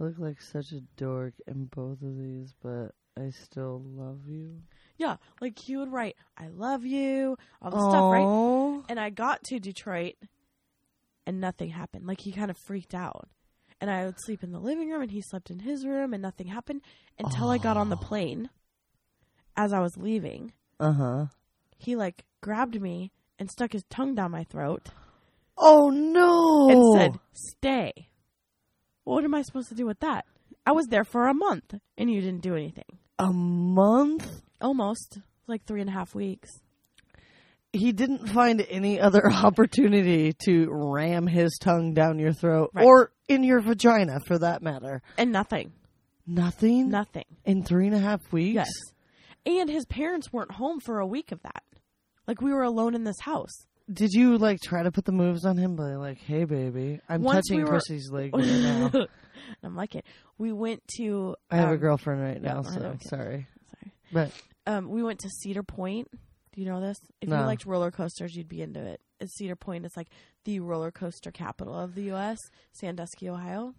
I look like such a dork in both of these, but I still love you. Yeah, like he would write, "I love you," all this stuff, right? Aw. And I got to Detroit and nothing happened. Like he kind of freaked out. And I would sleep in the living room and he slept in his room and nothing happened until I got on the plane. As I was leaving, Uh huh. he like grabbed me and stuck his tongue down my throat Oh no! and said, "Stay." What am I supposed to do with that? I was there for a month and you didn't do anything. "A month." Almost like three and a half weeks. He didn't find any other opportunity to ram his tongue down your throat Right. or in your vagina, for that matter. And nothing. Nothing. Nothing. in three and a half weeks. Yes. And his parents weren't home for a week of that. Like we were alone in this house. Did you like try to put the moves on him? By like, hey, baby, I'm Once touching we were- Chrissy's leg right now. And I'm like it. We went to. I have a um, girlfriend right now, I so okay. sorry. Sorry. But Um, we went to Cedar Point. Do you know this? If No. you liked roller coasters, you'd be into it. It's Cedar Point. It's like the roller coaster capital of the U.S. Sandusky, Ohio.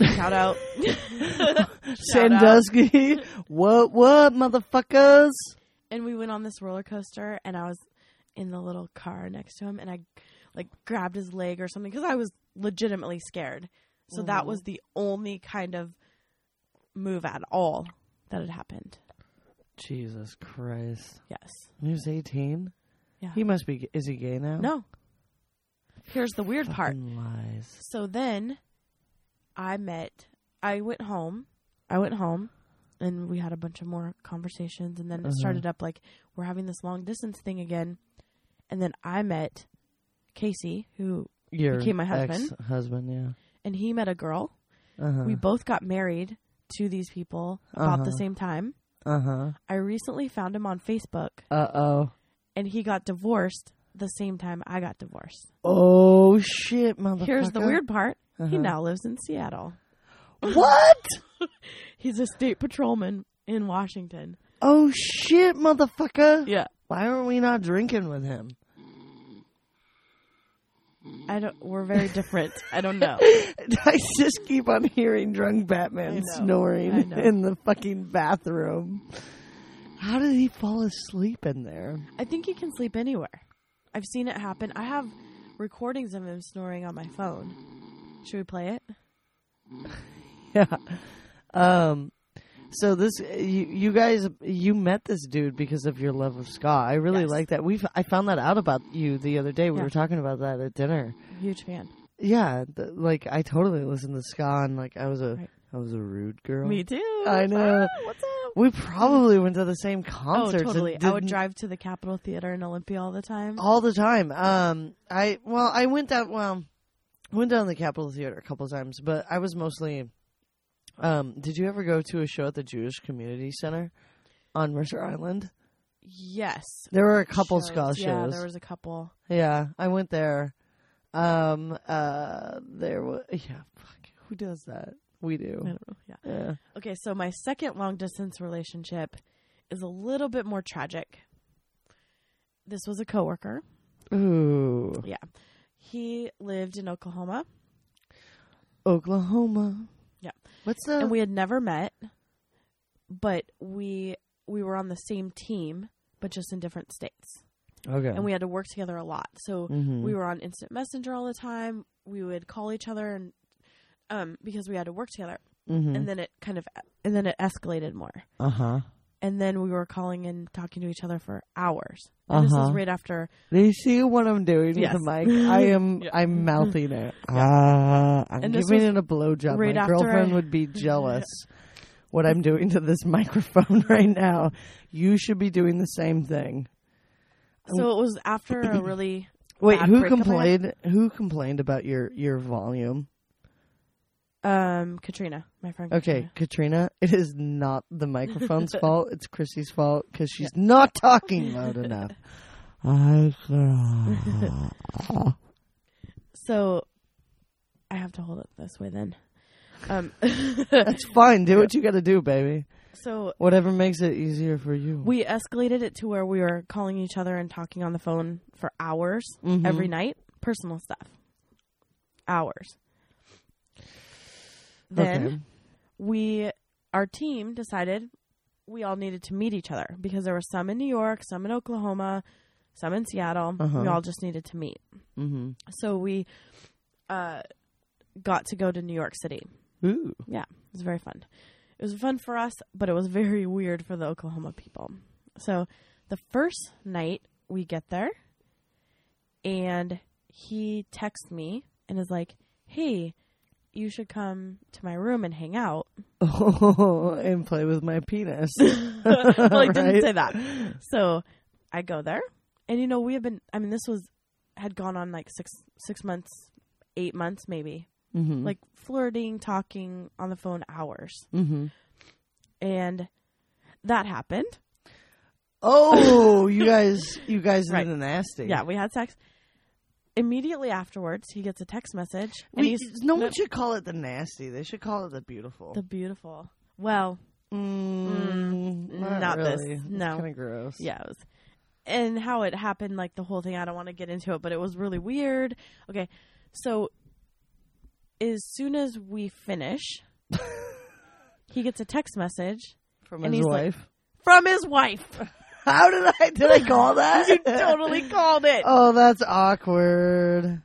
Shout out. Shout out. Sandusky, what, what, motherfuckers? And we went on this roller coaster, and I was in the little car next to him, and I like grabbed his leg or something because I was legitimately scared. So that Mm-hmm. was the only kind of move at all that had happened. Jesus Christ. Yes. He was 18? Yeah. He must be, is he gay now? No. Here's the weird part. Lies. So then I met, I went home. I went home and we had a bunch of more conversations. And then Uh-huh. it started up like we're having this long distance thing again. And then I met Casey, who, Your Became my husband. husband, yeah. and he met a girl. Uh-huh. We both got married to these people about the Uh-huh. same time. Uh-huh. I recently found him on Facebook Uh-oh. and he got divorced the same time I got divorced. Oh, shit, motherfucker. Here's the weird part. He Uh-huh. now lives in Seattle. What? He's a state patrolman in Washington. Oh, shit, motherfucker. Yeah. Why aren't we not drinking with him? I don't we're very different. I don't know. I just keep on hearing drunk Batman snoring in the fucking bathroom. How did he fall asleep in there? I think he can sleep anywhere. I've seen it happen. I have recordings of him snoring on my phone. Should we play it? Yeah. Um. So this, you, you guys, you met this dude because of your love of ska. I really Yes. like that. We, I found that out about you the other day. We Yeah. were talking about that at dinner. Huge fan. Yeah, th- like I totally listened to ska, and like I was a, Right. I was a rude girl. Me too. I know. Ah, what's up? We probably went to the same Oh, concerts. and totally. I would drive to the Capitol Theater in Olympia all the time. all the time. Um, I well, I went down. Well, went down to the Capitol Theater a couple times, but I was mostly. Um, did you ever go to a show at the Jewish Community Center on Mercer Island? Yes. There were a couple Shows. shows. Yeah, there was a couple. Yeah, I went there. Um, uh, there was yeah. Fuck. Who does that? We I do. don't know. Yeah. Yeah. Okay, so my second long distance relationship is a little bit more tragic. This was a coworker. Ooh. Yeah. He lived in Oklahoma Oklahoma. Yeah. What's the? and we had never met, but we we were on the same team but just in different states. okay. And we had to work together a lot. So Mhm. we were on instant messenger all the time. We would call each other and um because we had to work together. Mhm. And then it kind of and then it escalated more. uh huh. And then we were calling and talking to each other for hours. And this Uh-huh. is right after. Do you see what I'm doing Yes. with the mic? I am. Yeah. I'm mouthing it. Ah, I'm And this giving it a blowjob. right My girlfriend I- would be jealous. What I'm doing to this microphone right now. You should be doing the same thing. So it was after a really Wait, who breakup I had. complained? Who complained about your your volume? Um Katrina, my friend. Okay, Katrina. It is not the microphone's fault. It's Chrissy's fault because she's not talking loud enough. I So I have to hold it this way then. Um, That's fine. Do what you got to do, baby. so Whatever makes it easier for you. we escalated it to where we were calling each other and talking on the phone for hours Mhm. every night, personal stuff. Hours. Then okay. we our team decided we all needed to meet each other because there were some in New York, some in Oklahoma, some in Seattle. Uh-huh. We all just needed to meet. Mm-hmm. So we uh, got to go to New York City. Ooh. Yeah, it was very fun. It was fun for us, but it was very weird for the Oklahoma people. So the first night we get there, and he texts me and is like, "Hey, you should come to my room and hang out." Oh, and play with my penis. well, he didn't say that. So I go there, and you know we have been. I mean, this was had gone on like six six months, eight months maybe, Mm-hmm. like flirting, talking on the phone hours, mm-hmm. and that happened. Oh, you guys, you guys Right. did a nasty. Yeah, we had sex. Immediately afterwards, he gets a text message, and We, he's no one should call it the nasty. They should call it the beautiful. the beautiful. Well, Mm, not, not this. No. kind of gross. Yeah, it was. And how it happened, like the whole thing, I don't want to get into it, but it was really weird. Okay, so as soon as we finish, he gets a text message from And his he's like- wife. from his wife. How did I? Did I call that? you totally called it. Oh, that's awkward.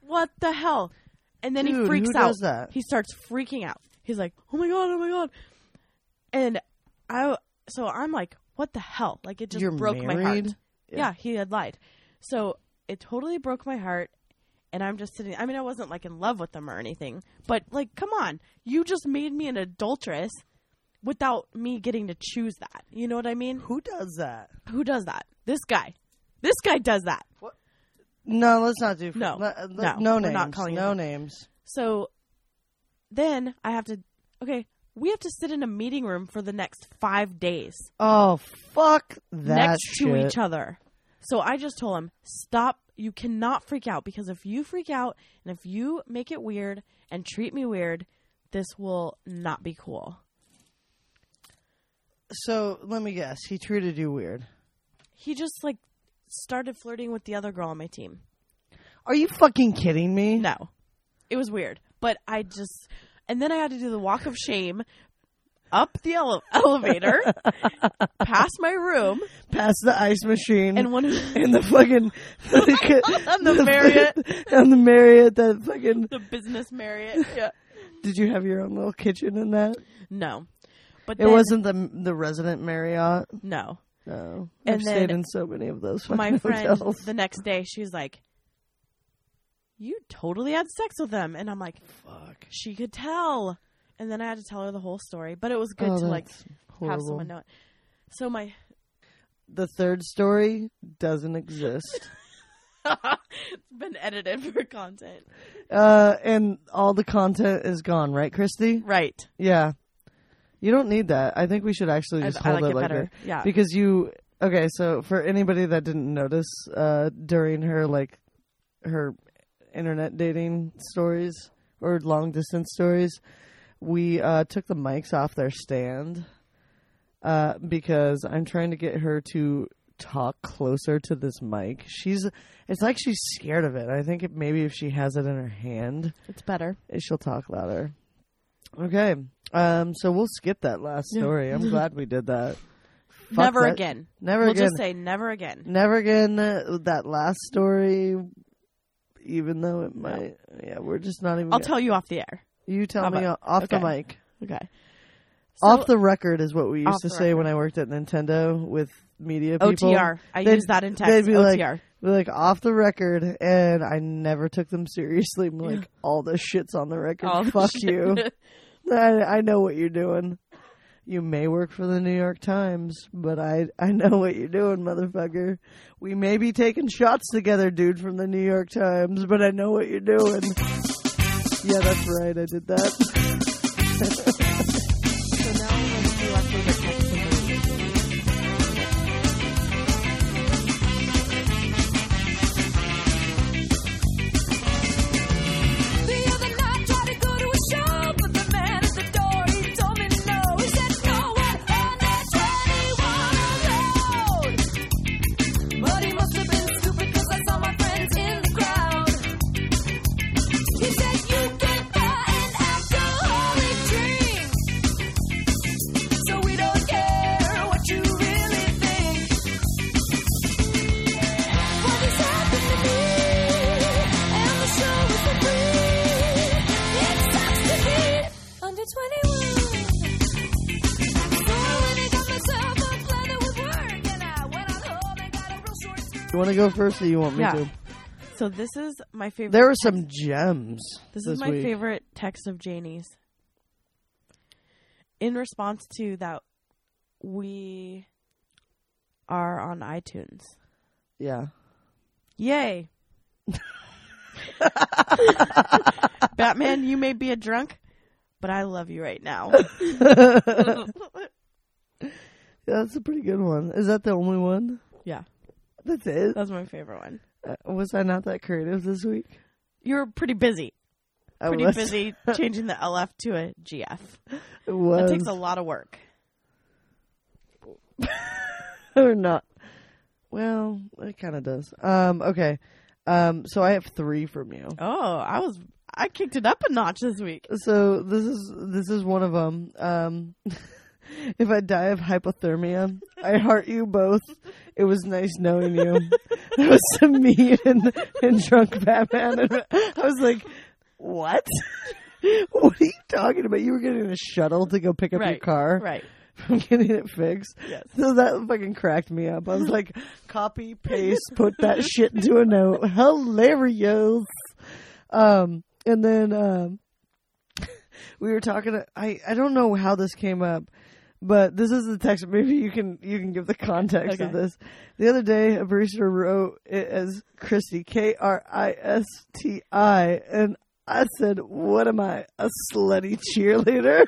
What the hell? And then he freaks who out. does that? He starts freaking out. He's like, "Oh my god, oh my god!" And I, so I'm like, "What the hell?" Like it just You're broke my heart. married? Yeah. Yeah. he had lied. So it totally broke my heart. And I'm just sitting. I mean, I wasn't like in love with them or anything, but like, come on, you just made me an adulteress without me getting to choose that. You know what I mean? Who does that? Who does that? This guy. This guy does that. What? No, let's not do. No. let- uh, let- No, no we're names. not calling no names. So then I have to. Okay, we have to sit in a meeting room for the next five days Oh fuck that next shit. to each other. So I just told him, stop. You cannot freak out because if you freak out and if you make it weird and treat me weird, this will not be cool. So let me guess. He treated you weird. He just like started flirting with the other girl on my team. Are you fucking kidding me? No, it was weird, but I just and then I had to do the walk of shame up the ele- elevator, past my room, Past the ice machine and one of and the fucking On the Marriott. and the Marriott. That fucking. the business Marriott. Yeah. Did you have your own little kitchen in that? No, but It then- wasn't the the resident Marriott. no. No, I've stayed in so many of those. My friend hotels. the next day, she's like, "You totally had sex with them," and I'm like, Fuck. "She could tell." And then I had to tell her the whole story, but it was good Oh, to like that's have someone know it. So my The third story doesn't exist. it's been edited for content, uh, and all the content is gone, right, Christy? right? Yeah. You don't need that. I think we should actually just I hold like it it like better. that. Yeah, Because you okay, so for anybody that didn't notice, uh during her like her internet dating stories or long distance stories, we uh, took the mics off their stand uh, because I'm trying to get her to talk closer to this mic. She's it's like she's scared of it. I think if, maybe if she has it in her hand, It's better. she'll talk louder. Okay, um, so we'll skip that last story. I'm glad we did that. Fuck never that- again. Never we'll again. just say never again. Never again. uh, That last story, even though it might, yeah, we're just not even. I'll gonna- tell you off the air. you tell How me about- off the okay. mic. Okay. off the record is what we used to the say when. I worked at Nintendo with media people. OTR. I They'd- use that in they'd text. be like- OTR. We're like off the record, and I never took them seriously. I'm like, all the shit's on the record. All the Fuck shit. you. I, I know what you're doing. You may work for the New York Times, but I I know what you're doing, motherfucker. We may be taking shots together, dude, from the New York Times, but I know what you're doing. yeah, that's right. I did that. to go first, or you want me Yeah. to? So this is my favorite. There were some gems. This this is my week. favorite text of Janie's. In response to that, we are on iTunes. Yeah. Yay! Batman, you may be a drunk, but I love you right now. Yeah, that's a pretty good one. Is that the only one? yeah, That's it. that's my favorite one. Uh, was I not that creative this week? You're pretty busy. I Pretty was. busy changing the LF to a GF. It was. That takes a lot of work. or not. Well, it kind of does. Um. Okay. Um. So I have three from you. Oh, I was I kicked it up a notch this week. So this is this is one of them. Um. if I die of hypothermia, I heart you both. It was nice knowing you. That was to me and, and drunk Batman. And I was like, what? what are you talking about? You were getting a shuttle to go pick up your car Right. from getting it fixed. Yes. So that fucking cracked me up. I was like, copy, paste, put that shit into a note. Hilarious. Um, and then um, we were talking. I I don't know how this came up, but this is the text. Maybe you can you can give the context of this. The other day, a barista wrote it as Christy K R I S T I, and I said, "What am I, a slutty cheerleader?"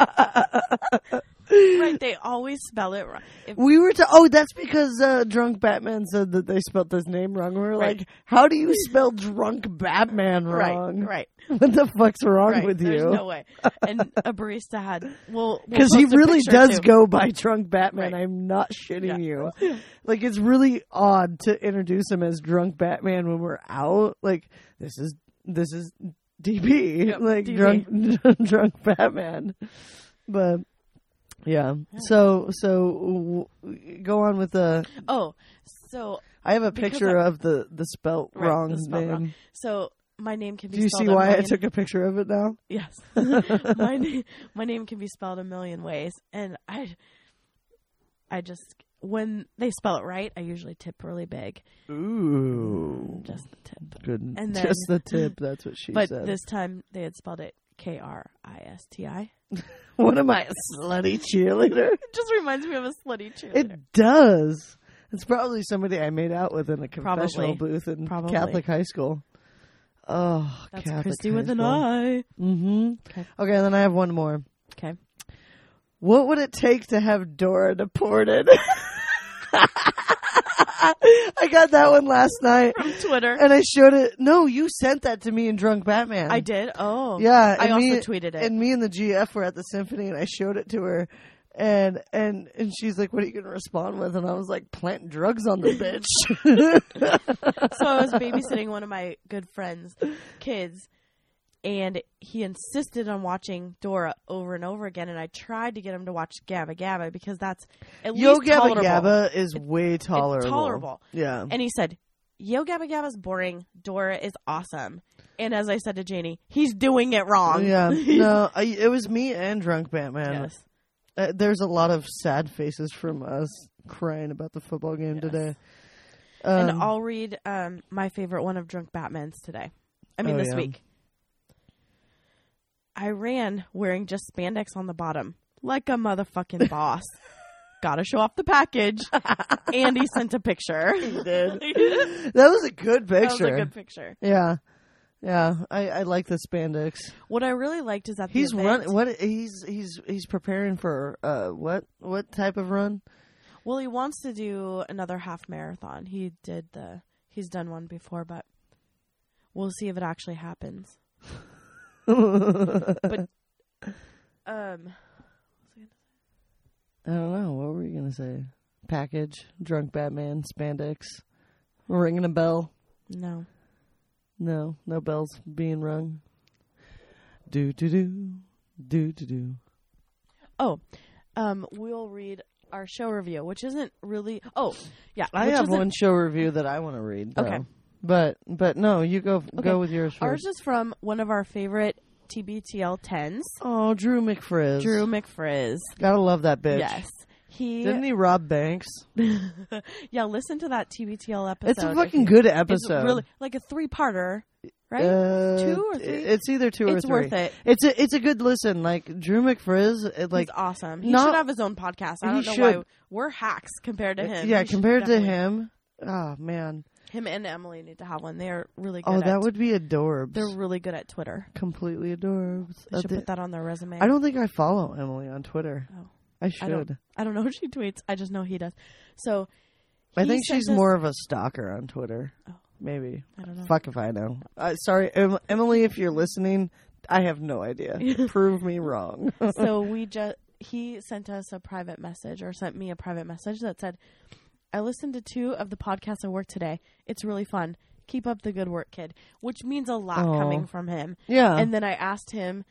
Right. They always spell it right. If, We were to oh, that's because uh, drunk Batman said that they spelled his name wrong. We were Right. like, how do you spell drunk Batman wrong? Right. Right. What the fuck's wrong right. with There's you? no way. And a barista had well Because we'll he really does too. go by drunk Batman. Right. I'm not shitting Yeah. you. Like it's really odd to introduce him as drunk Batman when we're out. Like this is this is DB, Yep, like DB. drunk drunk Batman. But yeah, oh. so so w- go on with the. Oh, so I have a Because picture I- of the the spelt Right, wrong name. wrong. so my name can be. Do you spelled see a why I million- took a picture of it now? Yes, my name my name can be spelled a million ways, and I I just when they spell it right, I usually tip really big, Ooh, just the tip. good. and Just the tip. That's what she But said. this time they had spelled it K R I S T I. what am I, a slutty cheerleader? It just reminds me of a slutty cheerleader. It does. It's probably somebody I made out with in a confessional Probably. booth in Probably. Catholic high school. Oh, That's Catholic Christy with an. I. Mm-hmm. Okay. Okay, then I have one more. Okay. What would it take to have Dora deported? I got that one last night, from Twitter. and I showed it. No, you sent that to me in Drunk Batman. I did. Oh, Yeah, I also me- tweeted it. And me and the GF were at the symphony, and I showed it to her. And and and she's like, "What are you going to respond with?" And I was like, "Planting drugs on the bitch." so I was babysitting one of my good friends' kids, and he insisted on watching Dora over and over again. And I tried to get him to watch Gabba Gabba because that's at Yo least Gabba tolerable. Gabba is way tolerable. tolerable. Yeah. And he said, "Yo Gabba Gabba's boring. Dora is awesome." And as I said to Janie, he's doing it wrong. Yeah. No, I, it was me and Drunk Batman. yes. Uh, there's a lot of sad faces from us crying about the football game Yes. today. and Um, I'll read um, my favorite one of Drunk Batman's today. I mean, Oh, this yeah. week. I ran wearing just spandex on the bottom, like a motherfucking boss. Gotta show off the package. and he sent a picture. he did. that was a good That was picture. a good picture. Yeah. Yeah, I, I like the spandex. What I really liked is that the He's event- run. What he's he's he's preparing for? Uh, what what type of run? Well, he wants to do another half marathon. He did the. He's done one before, but we'll see if it actually happens. But um, I don't know. What were you gonna say? Package, drunk Batman, spandex, ringing a bell. no. No, no bells being rung. Do do do do do do. Oh, um, we'll read our show review, which isn't really. Oh, yeah. I have one show review that I want to read. though. Okay. But but no, you go Okay. go with yours first. Ours is from one of our favorite TBTL tens, Oh, Drew McFrizz. Drew McFrizz. gotta love that bitch. Yes, he. Didn't he rob banks? yeah, listen to that TBTL episode. It's a fucking good It's episode. really like a three-parter, right? Uh, Two or three? It's either two or three. it's worth it. It's a it's a good listen. Like Drew McFrizz, it, like He's awesome. He not- should have his own podcast. I don't know why should. we're hacks compared to him. yeah, compared to him. Oh man. Him and Emily need to have one. They are really good. Oh, at, that would be adorbs. They're really good at Twitter. completely adorbs. They should put that on their resume. I don't think I follow Emily on Twitter. Oh. I I should. don't. I don't know what she tweets. I just know he does. So I think she's us- more of a stalker on Twitter. Oh. Maybe. I don't know. Fuck if I know. Uh, sorry, em- Emily, if you're listening, I have no idea. Prove me wrong. so we just he sent us a private message or sent me a private message that said, "I listened to two of the podcasts at work today. It's really fun. Keep up the good work, kid." Which means a lot Aw. coming from him. yeah. And then I asked him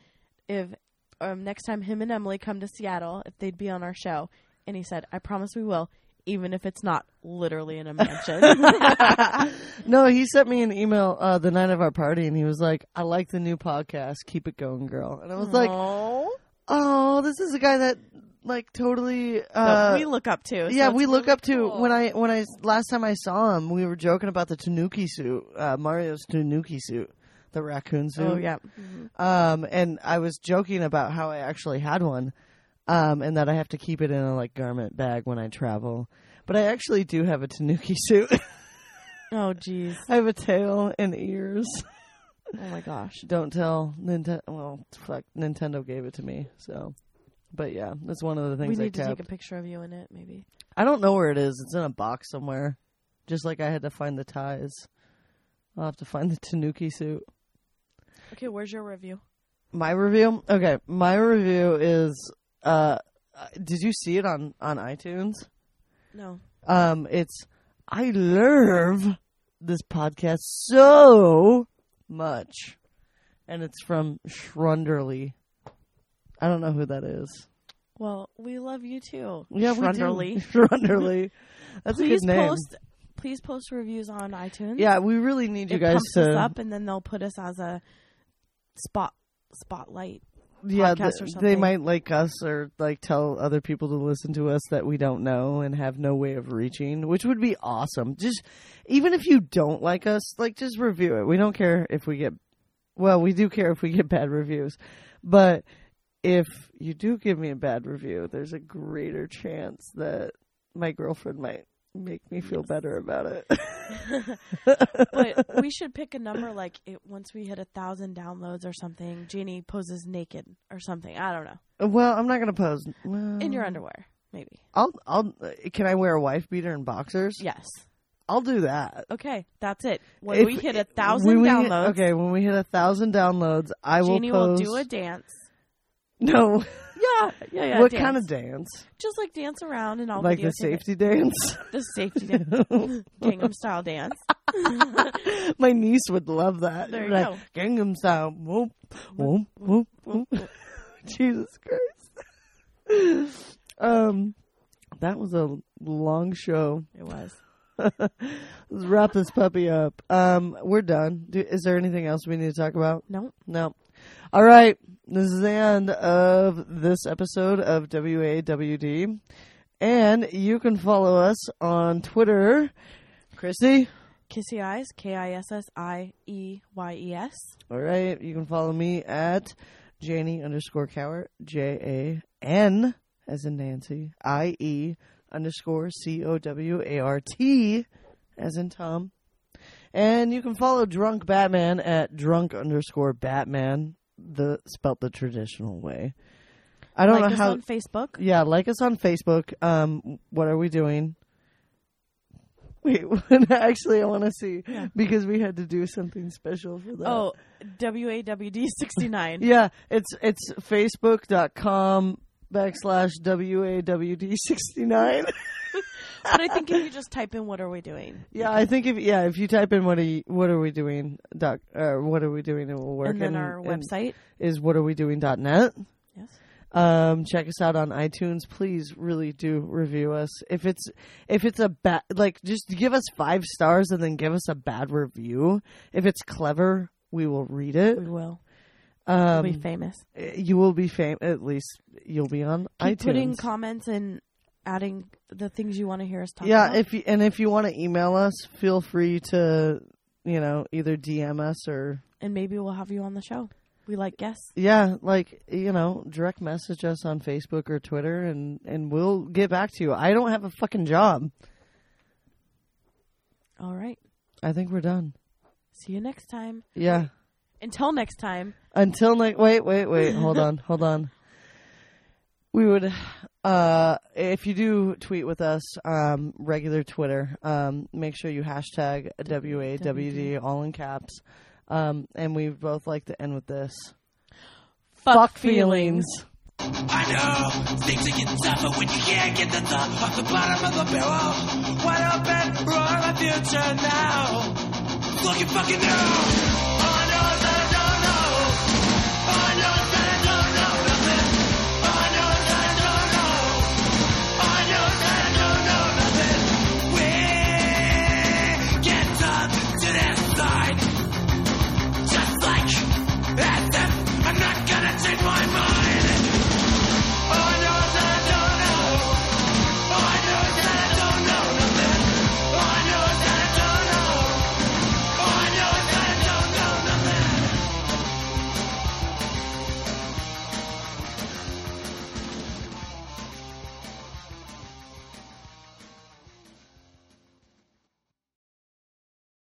if um, next time him and Emily come to Seattle, if they'd be on our show, and he said, "I promise we will." Even if it's not literally in a mansion. no, he sent me an email uh, the night of our party, and he was like, "I like the new podcast. Keep it going, girl." And I was like, Aw. "Oh, this is a guy that like totally." Uh, we look up to. yeah, we look really up to cool. when I when I last time I saw him, we were joking about the Tanuki suit, uh, Mario's Tanuki suit, the raccoon suit. Oh yeah. Um, and I was joking about how I actually had one, um, and that I have to keep it in a like garment bag when I travel. But I actually do have a Tanuki suit. Oh jeez. I have a tail and ears. Oh my gosh. Don't tell Nintendo. Well, fuck, Nintendo gave it to me. So, but yeah, that's one of the We things I need to kept. take a picture of you in it, maybe. I don't know where it is. It's in a box somewhere. Just like I had to find the ties. I'll have to find the Tanuki suit. Okay, where's your review? My review? Okay, my review is uh uh, did you see it on on iTunes? No. Um it's I love this podcast so much. And it's from Shrunderly. I don't know who that is. Well, we love you too. Yeah, Shrunderly. we do. Shrunderly. That's please a good name. post please post reviews on iTunes. Yeah, we really need you it guys pumps to us up and then they'll put us as a spot spotlight. yeah, podcast th- or they might like us or like tell other people to listen to us that we don't know and have no way of reaching, which would be awesome. Just even if you don't like us, like just review it. We don't care if we get well, we do care if we get bad reviews. But if you do give me a bad review, there's a greater chance that my girlfriend might make me feel better about it. But we should pick a number like it, once we hit a thousand downloads or something. Jeannie poses naked or something. I don't know well, I'm not gonna pose well, in your underwear. maybe. I'll I'll can I wear a wife beater and boxers? Yes. I'll do that. Okay, that's it. When If- we hit a thousand we hit- downloads, okay, when we hit a thousand downloads, I will Jeannie will do a dance. No, Yeah, yeah, yeah. what dance. kind of dance? Just like dance around and I'll like the safety dance? the safety dance, Gangnam style dance. My niece would love that. There you Like, go. Gangnam style. Whoop, whoop, whoop, whoop. Jesus Christ. um, that was a long show. It was. Let's wrap this puppy up. Um, we're done. Do, is there anything else we need to talk about? No, No. All right. This is the end of this episode of WAWD. And you can follow us on Twitter. Chrissy. kissy eyes. K i s s i e y e s. All right. You can follow me at Janie underscore Cowart. J A N as in Nancy. I E underscore C O W A R T as in Tom. And you can follow Drunk Batman at drunk underscore Batman, the spelt the traditional way. I don't like know us how. on Facebook. yeah, like us on Facebook. Um, what are we doing? Wait, actually, I want to see Yeah. because we had to do something special for that. Oh, WAWD sixty nine. Yeah, it's it's facebook.com backslash WAWD69. But I think if you just type in "What are we doing?" yeah, I think if yeah, if you type in what are you, what are we doing doc uh, what are we doing it will work and then and- our and website. is what are we doing.net. Yes. Um, check us out on iTunes. Please, really do review us. If it's if it's a bad, like just give us five stars and then give us a bad review. If it's clever, we will read it. We will. Um, we'll be famous. you will be famous. At least you'll be on Keep iTunes. putting comments and adding the things you want to hear us talk yeah, about. if you and if you want to email us, feel free to you know either DM us or and maybe we'll have you on the show. We like guests. yeah, like you know, direct message us on Facebook or Twitter, and and we'll get back to you. I don't have a fucking job. All right. I think we're done. See you next time. Yeah. Until next time. Until next. Wait, wait, wait. hold on, hold on. We would, uh, if you do tweet with us, um, regular Twitter, um, make sure you hashtag WAWD all in caps. Um, and we both like to end with this. Fuck, feelings. I know things are getting tougher when you can't get the thought off the bottom of the barrel. Wide open, roar my future now. Looking fucking new.